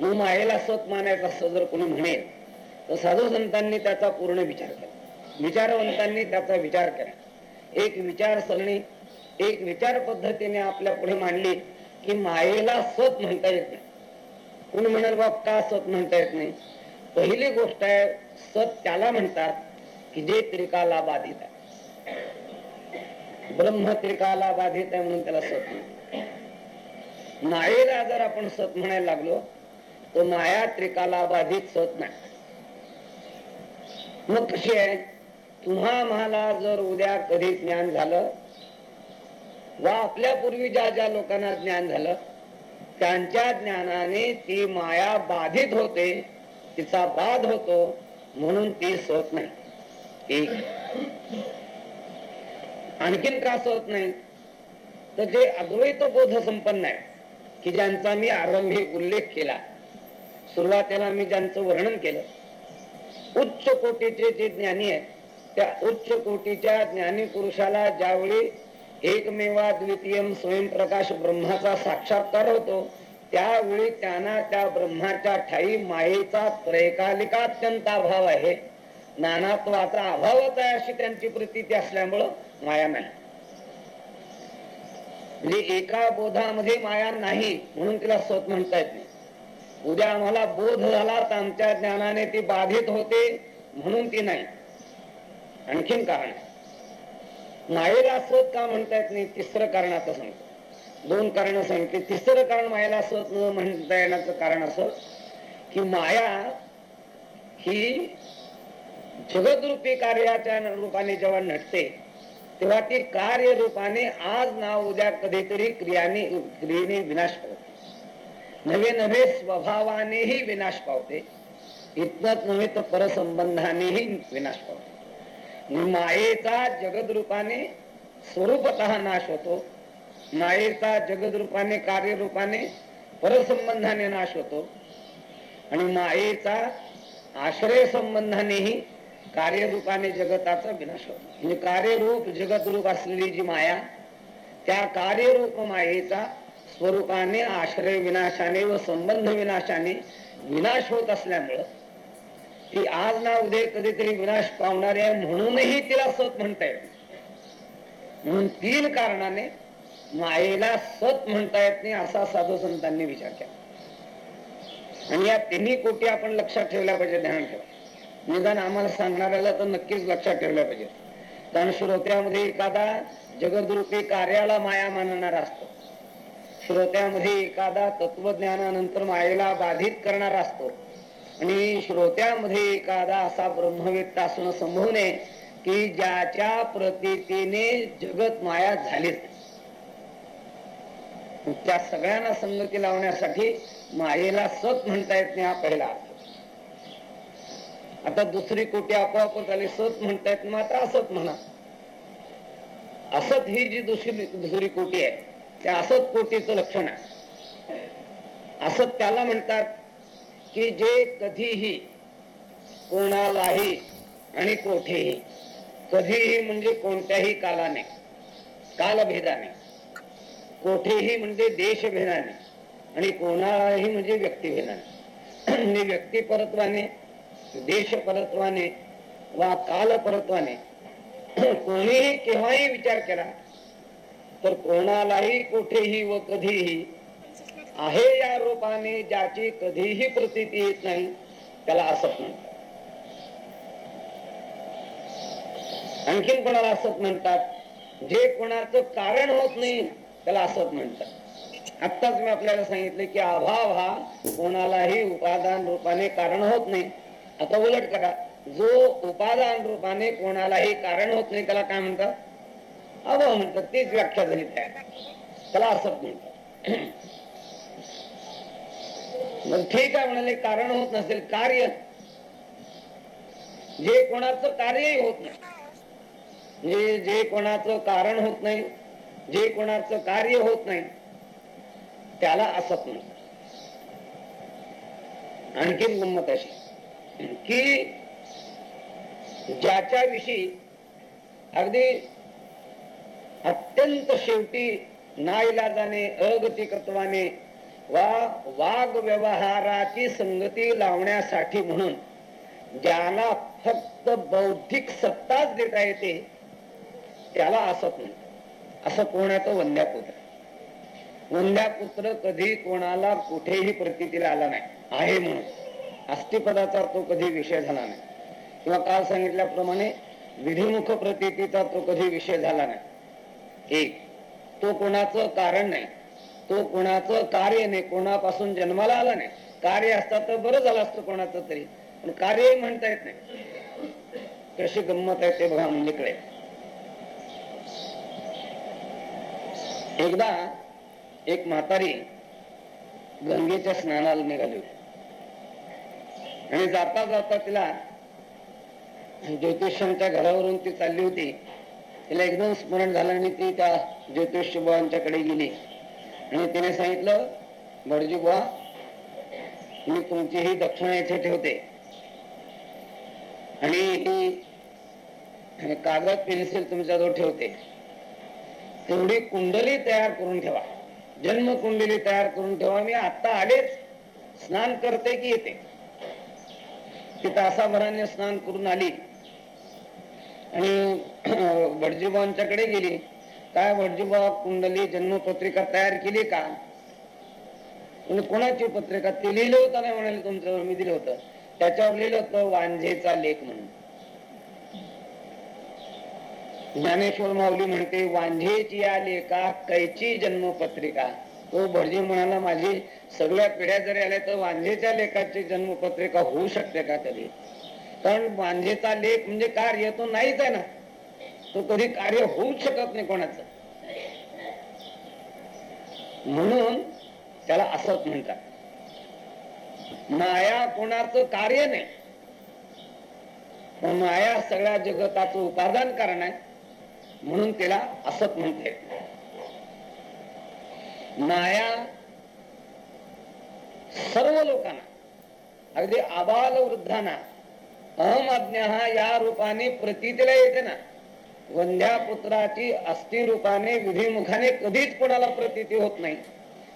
मग मायेला सत मानायचं असं जर कोणी म्हणेल तर साधू संतांनी त्याचा पूर्ण विचार केला. विचारवंतांनी त्याचा विचार केला. एक विचारसरणी एक विचार पद्धतीने आपल्या पुढे मांडली की मायेला स्वत म्हणता येत नाही. कोणी म्हणाल बाप का स्वत म्हणता येत नाही? पहिली गोष्ट आहे स्वत त्याला म्हणतात की जे त्रिकाला बाधित आहे. ब्रह्म त्रिकाला बाधित आहे म्हणून त्याला सत म्हणतात. मायेला जर आपण सत म्हणायला लागलो तर माया त्रिकाला बाधित सत नाही. मग कशी आहे? तुम्हा मला जर उद्या कधी ज्ञान झालं वा आपल्या पूर्वी ज्या ज्या लोकांना ज्ञान झालं त्यांच्या ज्ञानाने ती माया बाधित होते तिचा बाध होतो म्हणून ती सत नाही. आणखीन त्रास होत नाही? तर जे अद्वैत बोध संपन्न आहे की ज्यांचा मी आरंभी उल्लेख केला सुरुवातीला मी ज्यांचं वर्णन केलं उच्च कोटीचे जे ज्ञानी आहेत त्या उच्च कोटीच्या ज्ञानी पुरुषाला ज्यावेळी एकमेवा द्वितीय स्वयंप्रकाश ब्रह्माचा साक्षात्कार होतो. त्यावेळी त्यांना त्या ब्रह्माच्या ठाई मायेचा त्रैकालिकात्यंत अभाव आहे. नानात्वाचा अभावच आहे अशी त्यांची प्रतीती असल्यामुळं माया नाही. म्हणजे एका बोधामध्ये माया नाही म्हणून तिला स्वत म्हणता येत नाही. उद्या आम्हाला बोध झाला तर आमच्या ज्ञानाने ती बाधित होते म्हणून ती नाही. आणखीन कारण. मायेला स्वत का म्हणता येत नाही? तिसरं कारण आता सांगतो. दोन कारण सांगते. तिसरं कारण मायेला स्वत न म्हणता येण्याचं कारण असं की माया ही जगदरूपी कार्याच्या रूपाने जेव्हा नटते तेव्हा ती कार्य रूपाने आज ना उद्या कधीतरी क्रियाने क्रियेने विनाश पावते. नवे नवे स्वभावानेही विनाश पावते. इतकंच नव्हे तर परसंबंधानेही विनाश पावते. मायेचा जगद रूपाने स्वरूपत नाश होतो. मायेचा जगद रूपाने परसंबंधाने नाश होतो. आणि मायेचा आश्रय संबंधानेही कार्यरूपाने जगताचा विनाश होतो. म्हणजे कार्यरूप जगतरूप असलेली जी माया त्या कार्यरूप मायेचा स्वरूपाने आश्रय विनाशाने व संबंध विनाशाने विनाश होत असल्यामुळं की आज ना उद्या कधीतरी विनाश पावणार आहे म्हणूनही तिला सत म्हणता येत म्हणून तीन कारणाने मायेला सत म्हणता येत नाही असा साधू संतांनी विचार केला. आणि या तिन्ही कोटी आपण लक्षात ठेवल्या पाहिजे ध्यान ठेवा. निदान आम्हाला सांगणाऱ्याला तर नक्कीच लक्षात ठेवल्या पाहिजे कारण श्रोत्यामध्ये एखादा जगदरूपी कार्याला माया मानणारा असतो. श्रोत्यामध्ये एखादा तत्वज्ञानानंतर मायेला बाधित करणारा असतो. आणि श्रोत्यामध्ये एखादा असा ब्रह्मवेत्ता असणं संभव नये की ज्याच्या प्रतीने जगत माया झालीच त्या सगळ्यांना संगती लावण्यासाठी मायेला सत म्हणता येत नाही हा पहिला आता दुसरी कोटी आपोआप आली सत म्हणता येत मात्र असत म्हणा. असत ही जी दुसरी दुसरी कोटी आहे त्या असत कोटीचं लक्षण आहे. असत त्याला म्हणतात की जे कधीही कोणालाही आणि कोठेही कधीही म्हणजे कोणत्याही कालाने कालभेदाने कोठेही म्हणजे देशभेदाने आणि कोणालाही म्हणजे व्यक्तिभेदाने. म्हणजे व्यक्ती परत्वाने देश परत्वाने वा काल परत्वाने कोणीही केव्हाही विचार केला तर कोणालाही कोठेही व कधीही आहे या रूपाने ज्याची कधीही प्रतीती येत नाही त्याला असत म्हणतात आणखीन कोणाला असत म्हणतात? जे कोणाचं कारण होत नाही त्याला असत म्हणतात. आत्ताच मी आपल्याला सांगितले की अभाव हा कोणालाही उपादान रूपाने कारण होत नाही. आता उलट करा. जो उपादान रूपाने कोणालाही कारण होत नाही त्याला काय म्हणतात? अभाव म्हणतात. तीच व्याख्या झाली तयार त्याला असत म्हणतात. मग ठीक आहे म्हणाले कारण होत नसेल कार्य. जे कोणाचं कार्यही होत नाही म्हणजे जे कोणाचं कारण होत नाही जे कोणाचं कार्य होत नाही त्याला असत नाही. आणखीन गंमत अशी की ज्याच्या विषयी अगदी अत्यंत शेवटी नाईलाजाने अगतिकत्वाने वा वाघ व्यवहाराची संगती लावण्यासाठी म्हणून ज्याला फक्त बौद्धिक सत्ताच देता येते त्याला असत नाही असं कोणाचं वंद्यापुत्र वंद्यापुत्र कधी कोणाला कुठेही प्रतीतीला आला नाही आहे म्हणून. अस्थिपदाचा तो कधी विषय झाला नाही. किंवा काल सांगितल्याप्रमाणे विधिमुख प्रतीतीचा तो कधी विषय झाला नाही. एक तो कोणाचं कारण नाही. तो कोणाचं कार्य नाही कोणापासून जन्माला आला नाही. कार्य असता तर बरं झालं असतं कोणाचं तरी. पण कार्य म्हणता येत नाही. कशी गंमत आहे ते बघा मुलीकडे एकदा एक म्हातारी गंगेच्या स्नानाला निघाली होती. आणि जाता जाता तिला ज्योतिषांच्या घरावरून ती चालली होती. तिला एकदम स्मरण झालं आणि ती त्या ज्योतिष बाबांच्याकडे गेली. आणि तिने सांगितलं भटजी बुवा मी तुमची ही दक्षिणा इथे ठेवते. आणि ही कागद पेन्सिल तुमच्याजवळ ठेवते. तेवढी कुंडली तयार करून ठेवा. जन्म कुंडली तयार करून ठेवा. मी आता आलेच स्नान करते की येते. ती तासाभराने स्नान करून आली. आणि भटजीबांच्याकडे गेली. काय भटजीबा कुंडली जन्मपत्रिका तयार केली का? कोणाची पत्रिका? ते लिहिलं होतं नाही म्हणाले तुमच्यावर मी दिलं होतं. त्याच्यावर लिहिलं होतं वांझेचा लेख म्हणून. ज्ञानेश्वर माऊली म्हणते वांझेची या लेखा कैची जन्मपत्रिका? तो भटजी म्हणाला माझी सगळ्या पिढ्या जरी आल्या तर वांझेच्या लेखाची जन्मपत्रिका होऊ शकते का तरी कारण वांझेचा लेख म्हणजे कार्य तो नाहीच आहे ना. तो कधी कार्य होऊच शकत नाही कोणाचं. म्हणून त्याला असत म्हणतात. माया कोणाचं कार्य नाही. पण माया सगळ्या जगताचं उपादान कारण आहे. म्हणून त्याला असत म्हणते. माया सर्व लोकांना अगदी आबाल वृद्धांना अहम आज्ञा हा या रूपाने प्रतीतीला येते ना. वंध्या पुत्राची अस्थिरूपाने विधिमुखाने कधीच कोणाला प्रतीती होत नाही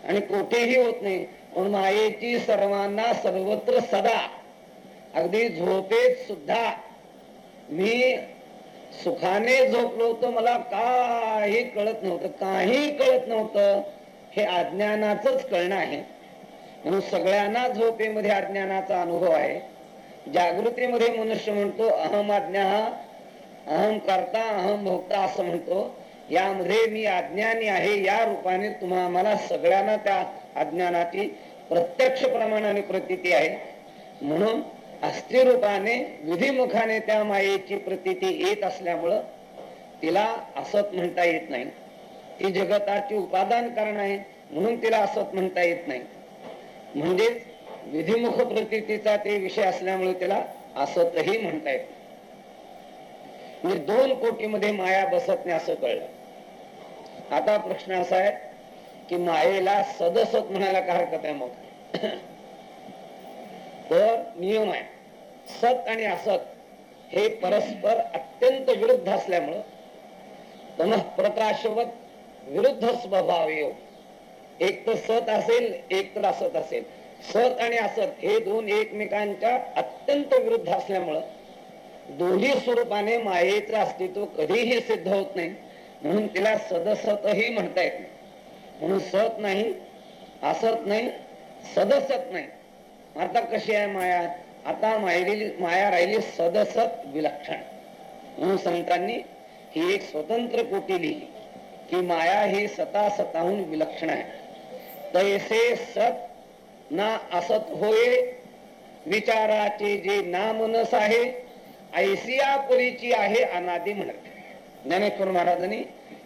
आणि कोठेही होत नाही. पण मायेची सर्वांना सर्वत्र सदा अगदी झोपेत सुद्धा मी सुखाने झोपलो होतो. मला काही कळत नव्हतं. काही कळत नव्हतं. हे अज्ञानाच कळणं आहे. म्हणून सगळ्यांना झोपेमध्ये अज्ञानाचा अनुभव आहे. जागृतीमध्ये मनुष्य म्हणतो अहम आज्ञा अहम करता अहम भोगता असं म्हणतो. यामध्ये मी अज्ञानी आहे या रूपाने तुम्हा मला सगळ्यांना त्या अज्ञानाची प्रत्यक्ष प्रमाणाने प्रतीती आहे. म्हणून अस्थि रूपाने विधिमुखाने त्या मायेची प्रतीती येत असल्यामुळं तिला असत म्हणता येत नाही. ती जगताची उपादान कारण आहे म्हणून तिला असत म्हणता येत नाही. म्हणजेच विधिमुख प्रतीतीचा ते विषय असल्यामुळे तिला असतही म्हणता येत म्हणजे दोन कोटीमध्ये माया बसत नाही असं कळलं. आता प्रश्न असा आहे की मायेला सदसत म्हणायला काय हरकत आहे मग? तर नियम आहे. सत आणि असत हे परस्पर अत्यंत विरुद्ध असल्यामुळं तन प्रकाशवत विरुद्ध स्वभाव येऊ. एक तर सत असेल एक तर असत असेल. सत आणि असत हे दोन एकमेकांच्या अत्यंत विरुद्ध असल्यामुळं दोन्ही स्वरूपाने मायेचं अस्तित्व कधीही सिद्ध होत नाही. म्हणून तिला सदसतही म्हणता येत नाही. म्हणून सत नाही असत नाही सदसत नाही. आता कशी आहे माया? आता मायली माया राहिली सदसत विलक्षण. म्हणून संतांनी ही एक स्वतंत्र कोटी लिहिली की माया ही सता सताहून विलक्षण आहे. तैसे सत ना असत होय विचाराचे जे नामनस आहे ऐसियापुरीची आहे अनादी म्हणत. ज्ञानेश्वर महाराजांनी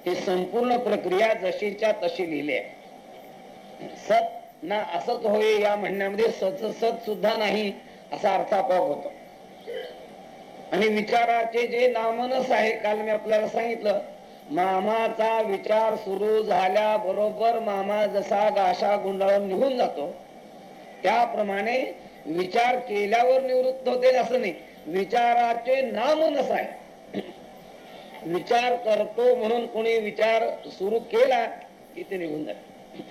ही संपूर्ण प्रक्रिया जशीच्या तशी लिहिली आहे. सत ना असत होय या म्हणण्यामध्ये सच सत सुद्धा नाही असा अर्थ आपोआप होतो. आणि विचाराचे जे नामनस आहे काल मी आपल्याला सांगितलं मामाचा विचार सुरू झाल्या बरोबर मामा जसा गाशा गुंडाळून निघून जातो त्याप्रमाणे विचार केल्यावर निवृत्त होते असं नाही. विचाराचे नाम आहे विचार करतो म्हणून कोणी विचार सुरू केला की ते निघून जाते.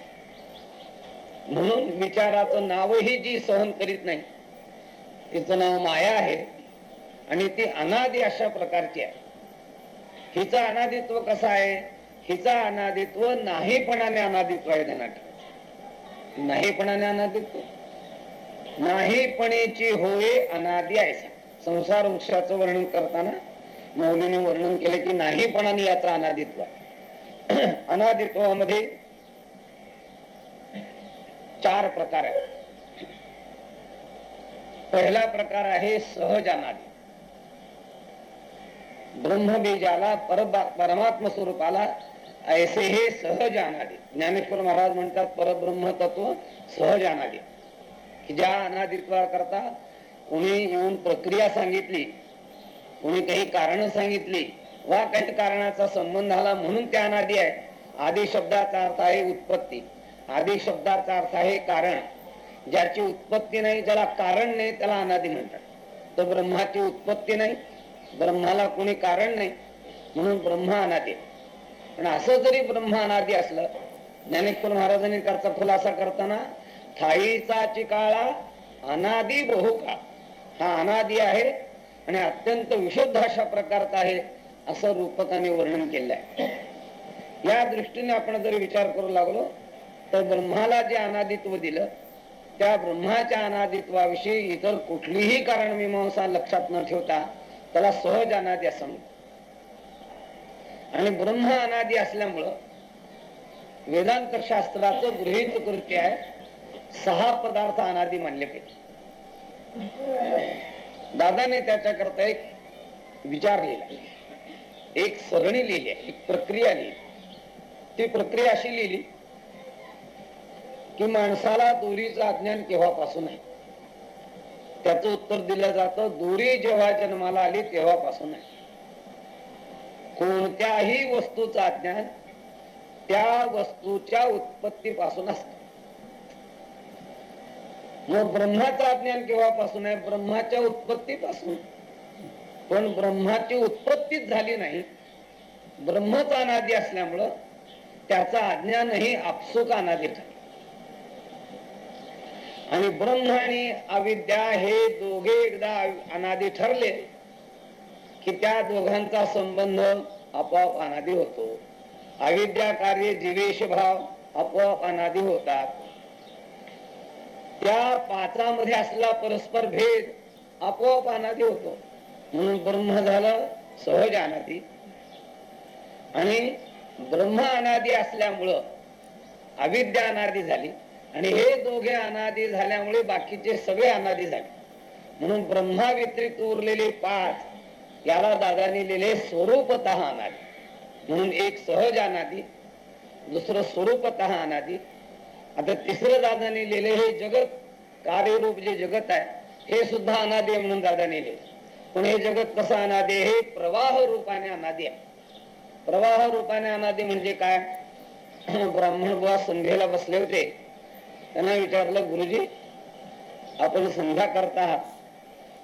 म्हणून विचाराचं नावही जी सहन करीत नाही तिचं नाव माया आहे आणि ती अनादी अशा प्रकारची आहे. हिचं अनादित्व कसं आहे? हिचा अनादित्व नाहीपणाने अनादित्व आहे ध्यानात नाहीपणाने अनादित्व? नाहीपणेची होय अनादी आहे. संसार वृक्षाचं वर्णन करताना मौलीने वर्णन केले की नाहीपणाने याचा अनादित्व. अनादित्वामध्ये चार प्रकार आहेत. पहिला प्रकार आहे सहज अनादी. ब्रह्मबीजाला परमात्म स्वरूपाला ऐसे हे सहज अनादी. ज्ञानेश्वर महाराज म्हणतात परब्रह्म तत्व सहज अनादी. की ज्या अनादित्वा करता कोणी येऊन प्रक्रिया सांगितली कोणी काही कारण सांगितली वा काही कारणाचा संबंध आला म्हणून त्या अनादी आहे. आदी शब्दाचा अर्थ आहे उत्पत्ती. आदी शब्दाचा अर्थ आहे कारण. ज्याची उत्पत्ती नाही ज्याला कारण नाही त्याला अनादी म्हणतात. तर ब्रह्माची उत्पत्ती नाही ब्रह्माला कोणी कारण नाही म्हणून ब्रह्मा अनादी पण असं जरी ब्रह्मा अनादी असलं ज्ञानेश्वर महाराजांनी त्याचा खुलासा करताना थाईचा चिकाळा अनादी बहुकाळ. हा अनादी आहे आणि अत्यंत विशुद्ध अशा प्रकारचा आहे असं रूपकाने वर्णन केलं आहे या दृष्टीने आपण जर विचार करू लागलो तर ब्रह्माला जे अनादित्व दिलं त्या ब्रह्माच्या अनादित्वाविषयी इतर कुठलीही कारण मीमांसा लक्षात न ठेवता त्याला सहज अनादी असं आणि ब्रह्म अनादी असल्यामुळं वेदांत शास्त्राचं गृहित कृत्य आहे सहा पदार्थ अनादी मानले पाहिजे. दादाने त्याच्याकरता एक विचार लिहिला. एक सरणी लिहिली आहे एक प्रक्रिया लिहिली. ती प्रक्रिया अशी लिहिली की माणसाला दोरीचं अज्ञान केव्हापासून आहे? त्याचं उत्तर दिलं जातं दोरी जेव्हा जन्माला आली तेव्हापासून आहे. कोणत्याही वस्तूचं अज्ञान त्या वस्तूच्या उत्पत्तीपासून असतं. मग ब्रह्माचं अज्ञान केव्हापासून आहे? ब्रह्माच्या उत्पत्तीपासून. पण ब्रह्माची उत्पत्तीच झाली नाही. ब्रह्मच अनादी असल्यामुळं त्याचं अज्ञानही आपसुक अनादी आणि ब्रह्म आणि अविद्या हे दोघे एकदा अनादी ठरले की त्या दोघांचा संबंध आपोआप अनादी होतो. अविद्या कार्य जीवेश भाव आपोआप अनादी होतात. त्या पात्रामध्ये असलेला परस्पर भेद आपोआप अनादी होतो. म्हणून ब्रह्म झालं सहज अनादी. आणि ब्रह्म अनादी असल्यामुळं अविद्या अनादी झाली. आणि हे दोघे अनादी झाल्यामुळे बाकीचे सगळे अनादी झाले. म्हणून ब्रह्मा व्यतिरिक्त उरलेले पाच याला दादाने लिहिले स्वरूपत अनादी. म्हणून एक सहज अनादी दुसरं स्वरूपत अनादी आता तिसरं दादाने लिहिले हे जगत कार्यरूप जे जगत आहे हे सुद्धा अनादे आहे म्हणून दादाने लिहिले. पण हे जगत कसं अनादे? हे प्रवाह रूपाने अनादे आहे. प्रवाह रूपाने अनादे म्हणजे काय? ब्राह्मण बुवा संध्येला बसले होते. त्यांना विचारलं गुरुजी आपण संध्या करता. आहात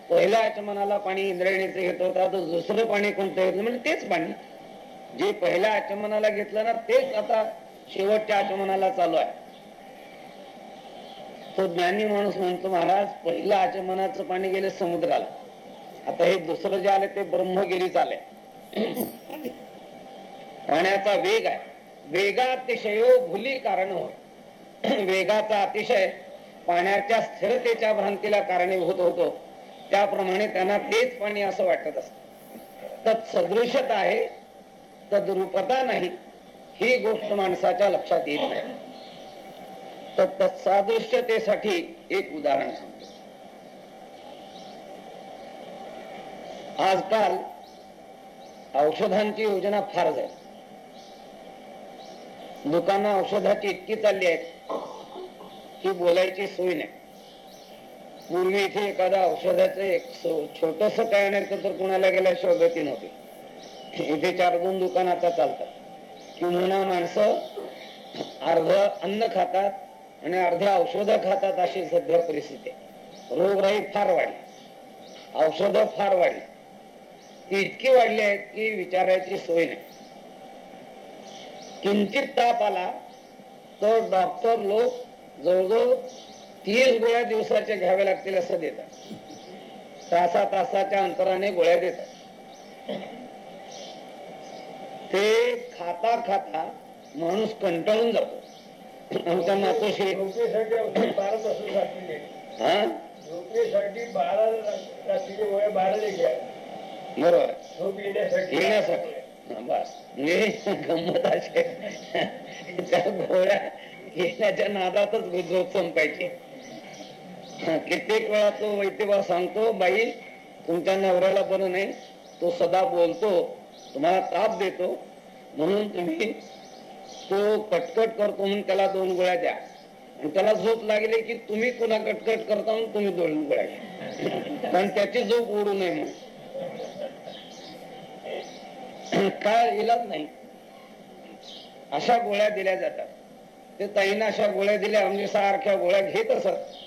पहिल्या आचमनाला पाणी इंद्रायणीचं घेत होता तर दुसरं पाणी कोणतं घेतलं म्हणजे तेच पाणी. जे पहिल्या आचमनाला घेतलं ना तेच आता शेवटच्या आचमनाला चालू आहे. तो ज्ञानी माणूस म्हणतो महाराज पहिलं आचमनाचं पाणी गेले समुद्राला. आता हे दुसरं जे आले ते ब्रह्मगिरीच आले पाण्याचा वेग आहे. वेगातिशयो भुली कारण होय. वेगाचा अतिशय पाण्याच्या स्थिरतेच्या भ्रांतीला कारणीभूत होतो. त्याप्रमाणे त्यांना तेच पाणी असं वाटत असत. तत्सदृशत आहे तद्रूपता नाही. ही गोष्ट माणसाच्या लक्षात येत नाही. तर तत्सादृश्यतेसाठी एक उदाहरण सांगतो. आजकाल औषधांची योजना फार झाली. दुकानं औषधाची इतकी चालली आहेत की बोलायची सोय नाही. पूर्वी इथे एखादा औषधाचं एक छोटस काय नाही तर कुणाला गेल्याशिवाय गती नव्हती. इथे चार दोन दुकान आता चालतात. किंवा माणसं अर्ध अन्न खातात आणि अर्ध्या औषधं खातात अशी सध्या परिस्थिती आहे. रोगराई फार वाढली. औषधं फार वाढली. ती इतकी वाढली आहेत की विचारायची सोय नाही. किंचित ताप आला तर डॉक्टर लोक जवळजवळ तीस गोळ्या दिवसाच्या घ्याव्या लागतील असं देतात. तासा तासाच्या अंतराने गोळ्या देतात. ते खाता खाता माणूस कंटाळून जातो. आमच्या मातोश्री झोपेसाठी औषध बारा तास रात्री हा? झोपेसाठी बारा रात्रीचे गोळ्या बारा घ्या बरोबर. झोप येण्यासाठी. येण्यासाठी. हा, बस. म्हणजे गंमत अशी आहे. त्या गोळ्या घेण्याच्या नादातच झोप संपायची. कित्येक वेळा तो वैद्यबा सांगतो बाई तुमच्या नवऱ्याला बरं नाही. तो सदा बोलतो तुम्हाला ताप देतो. म्हणून तुम्ही तो कटकट करतो म्हणून त्याला दोन गोळ्या द्या. आणि त्याला झोप लागली की तुम्ही पुन्हा कटकट करता म्हणून तुम्ही दोन गोळ्या घ्या. कारण त्याची झोप उडू नये म्हणून. काय इलाज नाही. अशा गोळ्या दिल्या जातात. ते ताईनं अशा गोळ्या दिल्या म्हणजे सारख्या गोळ्या घेत असत.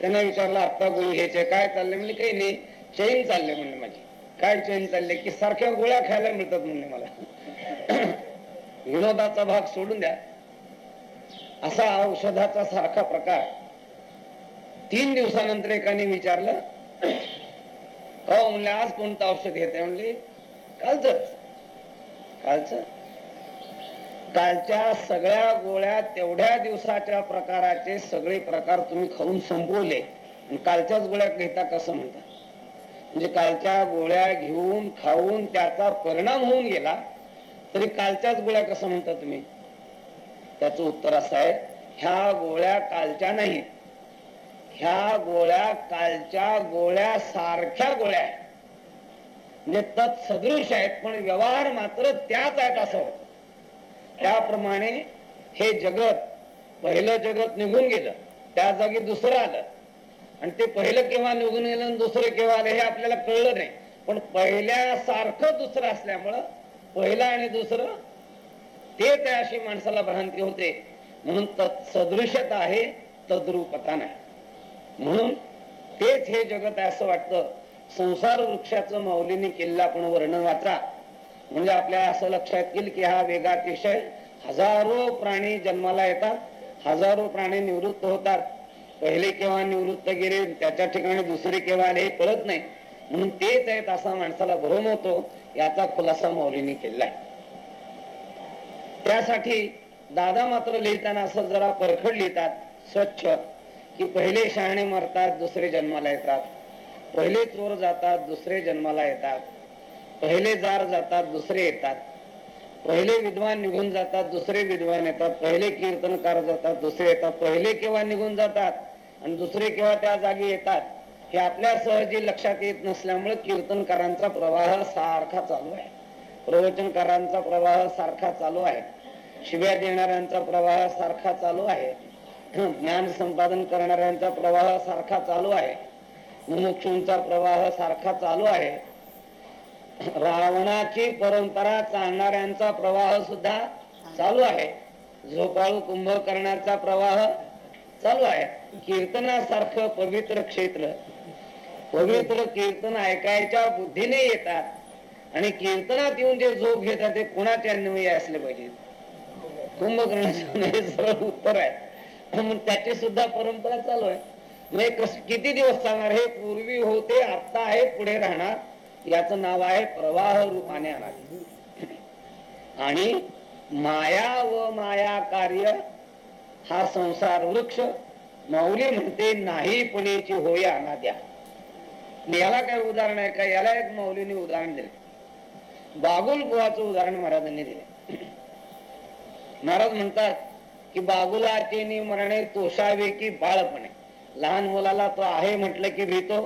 त्यांना विचारलं आत्ता गोळी घ्यायचे काय चालले म्हणजे काही नाही चैन चालले म्हणले माझी. काय चैन चालले की सारख्या गोळ्या खायला मिळतात म्हणले मला. विनोदाचा भाग सोडून द्या. असा औषधाचा सारखा प्रकार. तीन दिवसानंतर एकाने विचारलं हो म्हणले आज कोणतं औषध घेते म्हणले कालच. कालच? कालच्या सगळ्या गोळ्या तेवढ्या दिवसाच्या प्रकाराचे सगळे प्रकार तुम्ही खाऊन संपवले. आणि कालच्याच गोळ्या घेता कसं म्हणता? म्हणजे कालच्या गोळ्या घेऊन खाऊन त्याचा परिणाम होऊन गेला. तरी कालच्याच गोळ्या कसं म्हणता तुम्ही? त्याचं उत्तर असं आहे ह्या गोळ्या कालच्या नाही. ह्या गोळ्या कालच्या गोळ्या सारख्या गोळ्या आहेत. म्हणजे तत्सदृश आहेत पण व्यवहार मात्र त्याच आहेत असं. त्याप्रमाणे हे जगत पहिलं जगत निघून गेलं त्या जागी दुसरं आलं. आणि ते पहिलं केव्हा निघून गेलं आणि दुसरं केव्हा आलं हे आपल्याला कळलं नाही. पण पहिल्यासारखं दुसरं असल्यामुळं पहिलं आणि दुसरं ते त्या अशी माणसाला भ्रांती होते. म्हणून तत्सदृशता आहे तद्रुपता नाही. म्हणून तेच हे जगत आहे असं वाटतं. संसार वृक्षाचं माऊलीने केलेलं आपण वर्णन वाचा. म्हणजे आपल्या असं लक्षात येईल की हा वेगातिशय हजारो प्राणी जन्माला येतात. हजारो प्राणी निवृत्त होतात. पहिले केव्हा निवृत्त गेले त्याच्या ठिकाणी दुसरे केव्हा आले हे कळत नाही. म्हणून तेच आहेत असा माणसाला भ्रम होतो याचा खुलासा मौलीने केलाय. त्यासाठी दादा मात्र लिहिताना असं जरा परखड लिहितात स्वच्छ की पहिले शहाणे मरतात दुसरे जन्माला येतात. पहिले चोर जातात दुसरे जन्माला येतात. पहिले जार जातात दुसरे येतात. पहिले विद्वान निघून जातात दुसरे विद्वान येतात. पहिले कीर्तनकार जातात दुसरे येतात. पहिले केव्हा निघून जातात आणि दुसरे केव्हा त्या जागी येतात? हे आपल्या सहजी लक्षात येत नसल्यामुळे कीर्तनकारांचा प्रवाह सारखा चालू आहे. प्रवचनकारांचा प्रवाह सारखा चालू आहे. शिव्या देणाऱ्यांचा प्रवाह सारखा चालू आहे. ज्ञान संपादन करणाऱ्यांचा प्रवाह सारखा चालू आहे. मुमुक्षूंचा प्रवाह सारखा चालू आहे. रावणाची परंपरा चालणाऱ्यांचा प्रवाह सुद्धा चालू आहे. झोपाळू कुंभ करण्याचा प्रवाह चालू आहे. कीर्तनासारखं पवित्र क्षेत्र म्हणजे पवित्र कीर्तन ऐकायच्या बुद्धीने येतात. आणि कीर्तनात येऊन जे झोप घेतात ते कुणाचे अन्वयी असले पाहिजे कुंभकर्णाचं हे सरळ उत्तर आहे. मग त्याची सुद्धा परंपरा चालू आहे. म्हणजे कस किती दिवस चालणार? हे पूर्वी होते आता आहे पुढे राहणार. याचं नाव आहे प्रवाह रूपाने अनादी आणि माया व माया कार्य हा संसार वृक्ष. माऊली म्हणते नाही पुणेची होय अनाद्या याला काय उदाहरण आहे? का याला एक मौलीने उदाहरण दिले. बागुल गुहाचं उदाहरण महाराजांनी दिले. महाराज म्हणतात की बागुलाचे मरणे तोषावे की बाळपणे. लहान मुलाला तो आहे म्हटलं की भीतो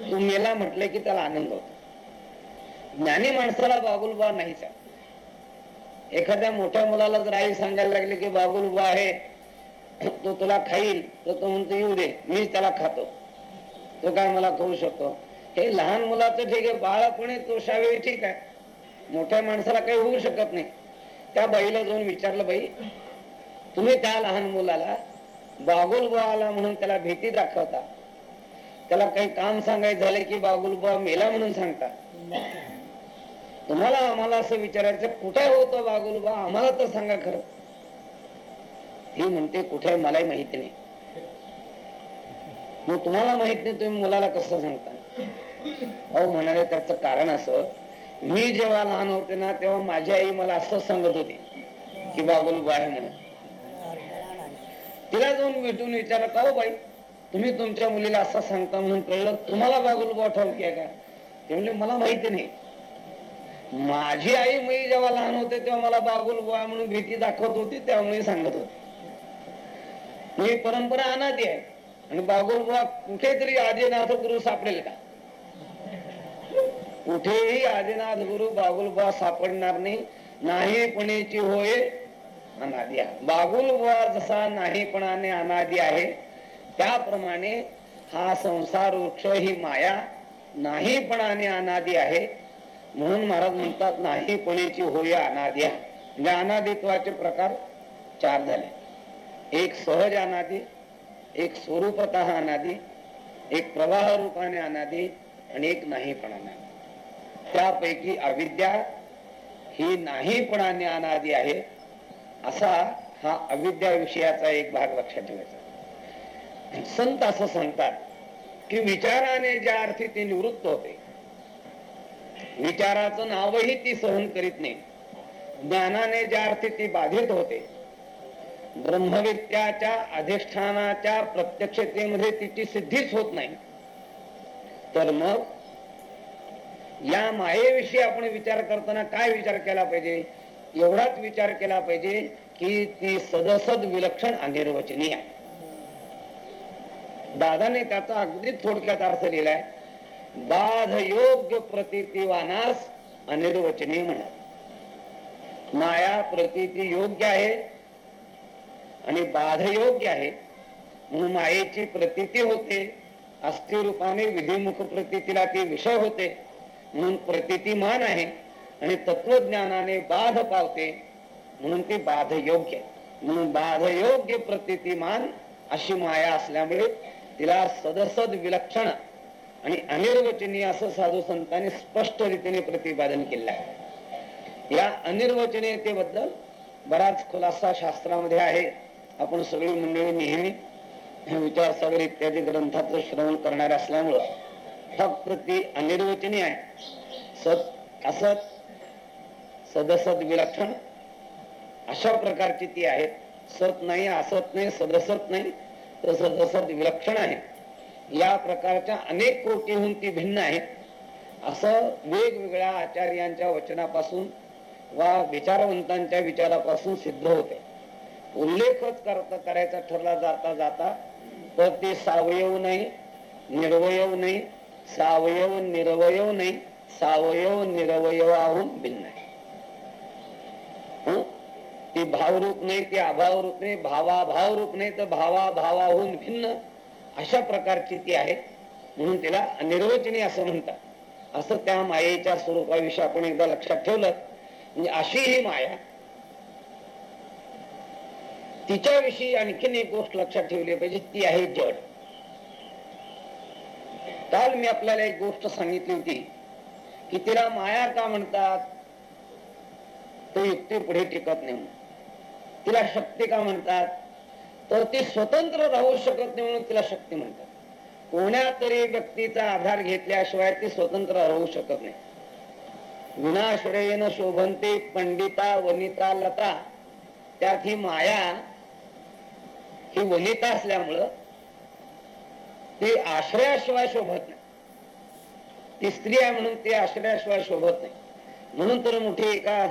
तू मेला म्हटलं की त्याला आनंद होतो. ज्ञानी माणसाला बागुलबा नाही सांग एखाद्या मोठ्या मुलाला जर आई सांगायला लागली की बागुलबा आहे तो तुला खाईल तर तो म्हणतो येऊ दे मीच त्याला खातो. तो काय मला कळू शकतो? हे लहान मुलाचं ठीक आहे बाळपणे तोषावे ठीक आहे. मोठ्या माणसाला काही होऊ शकत नाही. त्या बाईला जाऊन विचारलं बाई तुम्ही त्या लहान मुलाला बागुलबुवा म्हणून त्याला भीती दाखवता. त्याला काही काम सांगायचं झालं की बागुलबुवा मेला म्हणून सांगता. तुम्हाला आम्हाला असं विचारायचं कुठे होतो बागुलबा आम्हाला तर सांगा खरं. ही म्हणते कुठे मलाही माहिती नाही. मग तुम्हाला माहीत नाही तुम्ही मुलाला कसं सांगता? अहो म्हणाले त्याचं कारण असं मी जेव्हा लहान होते ना तेव्हा माझी आई मला असं सांगत होती की बागुलबा बाय म्हणून. तिला जाऊन भेटून विचारा का हो बाई तुम्ही तुमच्या मुलीला असं सांगता म्हणून कळलं? तुम्हाला बागुल ठाऊक आहे का? ते म्हणजे मला माहिती नाही. माझी आई मी जेव्हा लहान होते तेव्हा मला बागुलबा म्हणून भीती दाखवत होती त्यामुळे सांगत होती. ही परंपरा अनादी आहे. आणि बागुलबा कुठेतरी आदिनाथ गुरु सापडेल का? कुठेही आदिनाथ गुरु बागुलबा सापडणार नाही. नाहीपणेची होय अनादी आहे. बागुलबा जसा नाहीपणाने अनादी आहे त्याप्रमाणे हा संसार वृक्ष ही माया नाहीपणाने अनादी आहे. म्हणून महाराज म्हणतात नाहीपणेची होय अनादी आहे. म्हणजे अनादित्वाचे प्रकार चार झाले. एक सहज अनादी एक स्वरूपत अनादी एक प्रवाह रूपाने अनादी आणि एक नाहीपणाने. त्यापैकी अविद्या ही नाहीपणाने अनादी आहे असा हा अविद्या विषयाचा एक भाग लक्षात ठेवायचा. संत असं सांगतात की विचाराने ज्या अर्थी ती निवृत्त होते विचाराचं नावही ती सहन करीत नाही. ज्ञानाने ज्या अर्थी ती बाधित होते ब्रह्मविद्याच्या अधिष्ठानाच्या प्रत्यक्षतेमध्ये तिची सिद्धीच होत नाही. तर मग या मायेविषयी आपण विचार करताना काय विचार केला पाहिजे? एवढाच विचार केला पाहिजे की ती सदसद विलक्षण अनिर्वचनीय आहे. दादाने त्याचा अगदी थोडक्यात अर्थ लिहिलाय बाध योग्य प्रतितीवानास अनिर्वचनीय म्हणा. माया प्रतिती योग्य आहे आणि बाध योग्य आहे. म्हणून मायेची प्रतिती होते. अस्थि रूपाने विधिमुख प्रतितीला ती विषय होते. म्हणून प्रतितीमान आहे आणि तत्वज्ञानाने बाध पावते. म्हणून ती बाध योग्य म्हणून बाध योग्य प्रतितीमान अशी माया असल्यामुळे तिला सदसद विलक्षण आणि अनिर्वचनीय असं साधू संतांनी स्पष्ट रीतीने प्रतिपादन केलं आहे. या अनिर्वचनीयतेबद्दल बराच खुलासा शास्त्रामध्ये आहे. आपण सगळी मंडळी नेहमी विचारसागर इत्यादी ग्रंथाचं श्रवण करणार असल्यामुळं फक्त प्रति अनिर्वचनीय आहे. सत असत सदसत विलक्षण अशा प्रकारची ती आहेत सत नाही असत नाही सदसत नाही तर सदसत विलक्षण आहे. या प्रकारच्या अनेक कोटीहून ती भिन्न आहे. असं वेगवेगळ्या आचार्यांच्या वचनापासून वा विचारवंतांच्या विचारापासून सिद्ध होते. उल्लेखच करता करायचा ठरला जाता जाता तर ते सावयव नाही निर्वयव नाही सावयव निर्वयव नाही सावयव निरवयवाहून भिन्न आहे. ती भावरूप नाही ती अभाव रूप नाही भावाभाव रूप नाही तर भावा भावाहून भिन्न अशा प्रकारची ती आहे. म्हणून तिला अनिर्वचनी असं म्हणतात. असं त्या मायेच्या स्वरूपाविषयी आपण एकदा लक्षात ठेवलं. म्हणजे अशी ही माया तिच्याविषयी आणखीन एक गोष्ट लक्षात ठेवली पाहिजे ती आहे जड. काल मी आपल्याला एक गोष्ट सांगितली होती की तिला माया का म्हणतात? तो युक्ती पुढे टिकत नाही म्हणून. तिला शक्ती का म्हणतात? तर ती स्वतंत्र राहू शकत नाही म्हणून तिला शक्ती म्हणतात. कोण्या तरी व्यक्तीचा आधार घेतल्याशिवाय ती स्वतंत्र राहू शकत नाही. विनाश्रयेन शोभंते पंडिता वनिता लता. त्यात ही माया ही वनिता असल्यामुळं ती आश्रयाशिवाय शोभत नाही. ती स्त्री आहे म्हणून ती आश्रयाशिवाय शोभत नाही. म्हणून तर मोठी एका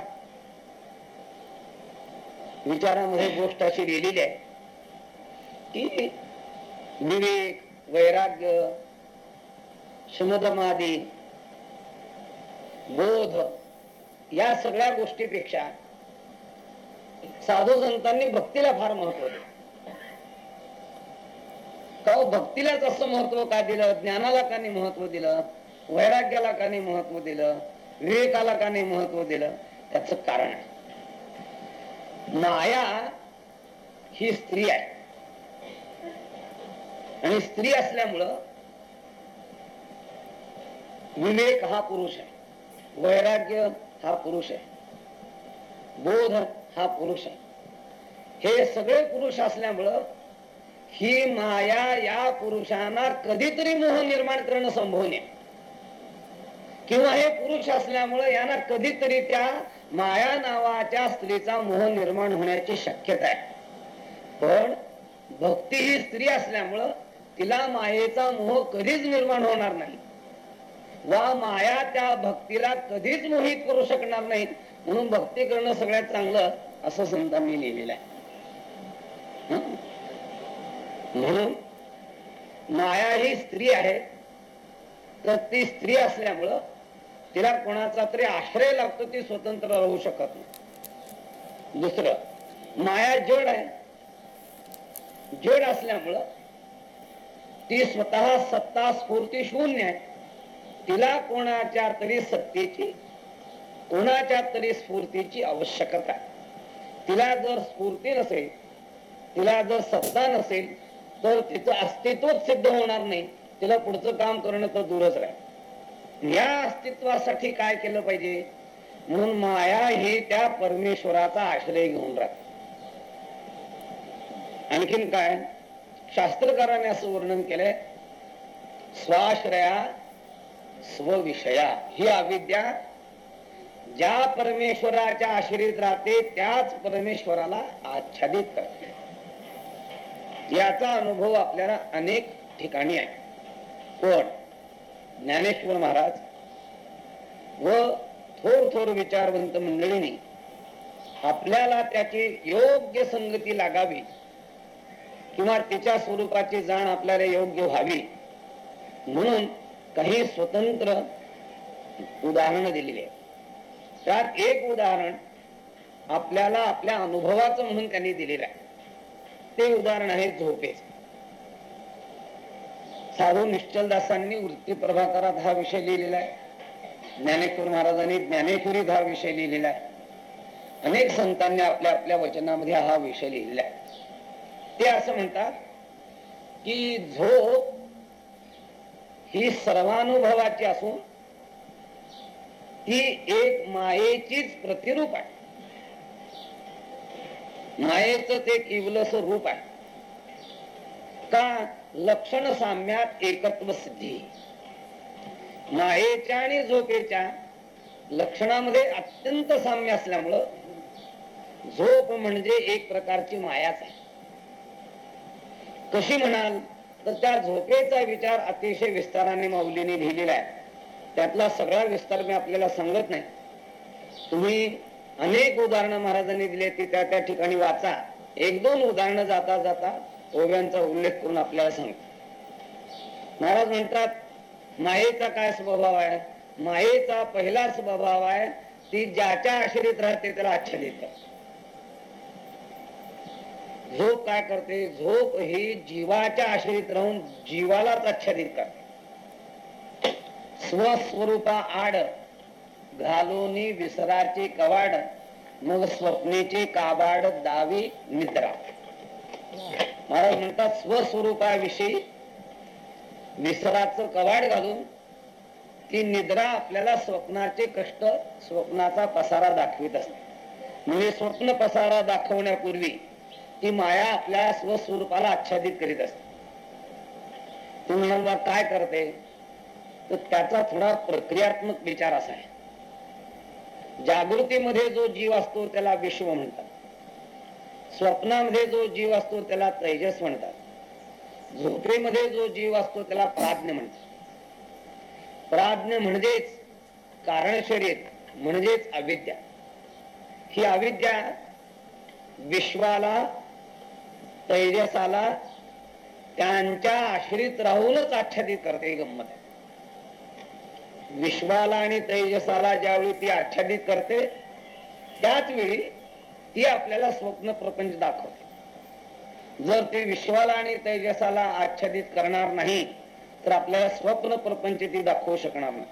विचारामध्ये गोष्ट अशी लिहिलेली आहे की विवेक वैराग्य शमदमादी बोध या सगळ्या गोष्टीपेक्षा साधू संतांनी भक्तीला फार महत्त्व दिलं. का भक्तीलाच असं महत्त्व का दिलं? ज्ञानाला का नाही महत्त्व दिलं? वैराग्याला का नाही महत्त्व दिलं? विवेकाला का नाही महत्त्व दिलं? त्याच कारण आहे. माया ही स्त्री आहे. आणि स्त्री असल्यामुळं विवेक हा पुरुष आहे. वैराग्य हा पुरुष आहे. बोध हा पुरुष आहे. हे सगळे पुरुष असल्यामुळं ही माया या पुरुषांना कधीतरी मोह निर्माण करणं संभव नाही. किंवा हे पुरुष असल्यामुळे यांना कधीतरी त्या माया नावाच्या स्त्रीचा मोह निर्माण होण्याची शक्यता आहे. पण भक्ती ही स्त्री असल्यामुळं तिला मायेचा मोह कधीच निर्माण होणार नाही. वा माया त्या भक्तीला कधीच मोहित करू शकणार नाही. म्हणून भक्ती करणं सगळ्यात चांगलं असं समजा मी लिहिलेलं आहे. म्हणून माया ही स्त्री आहे. तर ती स्त्री असल्यामुळं तिला कोणाचा तरी आश्रय लागतो ती स्वतंत्र राहू शकत नाही. दुसरं माया जड आहे. जड असल्यामुळं ती स्वतः सत्ता स्फूर्ती शून्य आहे. तिला कोणाच्या तरी सत्तेची कोणाच्या तरी स्फूर्तीची आवश्यकता तिला जर स्फूर्ती नसेल तिला जर सत्ता नसेल तर तिचं अस्तित्वच सिद्ध होणार नाही. तिला पुढचं काम करणं तर दूरच राहील. या अस्तित्वासाठी काय केलं पाहिजे? म्हणून माया ही त्या परमेश्वराचा आश्रय घेऊन राहते. आणखीन काय? शास्त्रकाराने असं वर्णन केलंय स्वाश्रया स्वविषया. ही अविद्या ज्या परमेश्वराच्या आश्रित राहते त्याच परमेश्वराला आच्छादित करते. याचा अनुभव आपल्याला अनेक ठिकाणी आहे. पण ज्ञानेश्वर महाराज व थोर थोर विचारवंत मंडळींनी आपल्याला त्याची योग्य संगती लागावी किंवा तिच्या स्वरूपाची जाण आपल्याला योग्य व्हावी म्हणून काही स्वतंत्र उदाहरणं दिलेली आहेत. त्यात एक उदाहरण आपल्याला आपल्या अनुभवाचं म्हणून त्यांनी दिलेलं आहे. ते उदाहरण आहे झोपेच साधू निश्चलदासांनी वृत्ती प्रभाकरात हा विषय लिहिलेला आहे. ज्ञानेश्वर महाराजांनी ज्ञानेश्वरीत हा विषय लिहिलेला आहे. अनेक संतांनी आपल्या आपल्या वचनामध्ये हा विषय लिहिलेला आहे. ते असं म्हणतात की झोप ही सर्वानुभवाची असून ती एक मायेचीच प्रतिरूप आहे. मायेच ते किवलस रूप आहे. का लक्षण साम्यात एकत्व सिद्धी. मायेच्या आणि झोपेच्या लक्षणामध्ये अत्यंत साम्य असल्यामुळं झोप म्हणजे एक प्रकारची मायाच आहे. कशी म्हणाल तर त्या झोपेचा विचार अतिशय विस्ताराने माऊलीने लिहिलेला आहे. त्यातला सगळा विस्तार मी आपल्याला सांगत नाही. तुम्ही अनेक उदाहरणं महाराजांनी दिली ती त्या त्या ठिकाणी वाचा. एक दोन उदाहरणं जाता जाता ओव्यांचा उल्लेख करून आपल्याला सांगतो. महाराज म्हणतात मायेचा काय स्वभाव आहे? मायेचा पहिला स्वभाव आहे ती ज्याच्या आश्रित राहते त्याला आच्छादित झोप काय करते? झोप ही जीवाच्या आश्रित राहून जीवालाच आच्छादित करते स्वस्वरूपा आड घालून विसराचे कवाड मग स्वप्नेचे काबाड दावी निद्रा. महाराज म्हणतात स्वस्वरूपाविषयी विसराचं कवाड घालून ती निद्रा आपल्याला स्वप्नाचे कष्ट स्वप्नाचा पसारा दाखवित असते. म्हणजे स्वप्न पसारा दाखवण्यापूर्वी ती माया आपल्या स्वस्वरूपाला आच्छादित करीत असते. तुम्ही काय करते? तर त्याचा थोडा प्रक्रियात्मक विचार असा आहे. जागृतीमध्ये जो जीव असतो त्याला विश्व म्हणतात. स्वप्नामध्ये जो जीव असतो त्याला तेजस म्हणतात. झोपेमध्ये जो जीव असतो त्याला प्राज्ञ म्हणतात. प्राज्ञ म्हणजेच कारण शरीर म्हणजेच अविद्या. ही अविद्या विश्वाला तेजसाला त्यांच्या आश्रित राहूनच आच्छादित करते ही गंमत आहे. विश्वाला आणि तेजसाला ज्यावेळी ती आच्छादित करते त्याच वेळी ती आपल्याला स्वप्न प्रपंच दाखवते. जर ती विश्वाला आणि तेजसाला आच्छादित करणार नाही तर आपल्याला स्वप्न प्रपंच ती दाखवू शकणार नाही.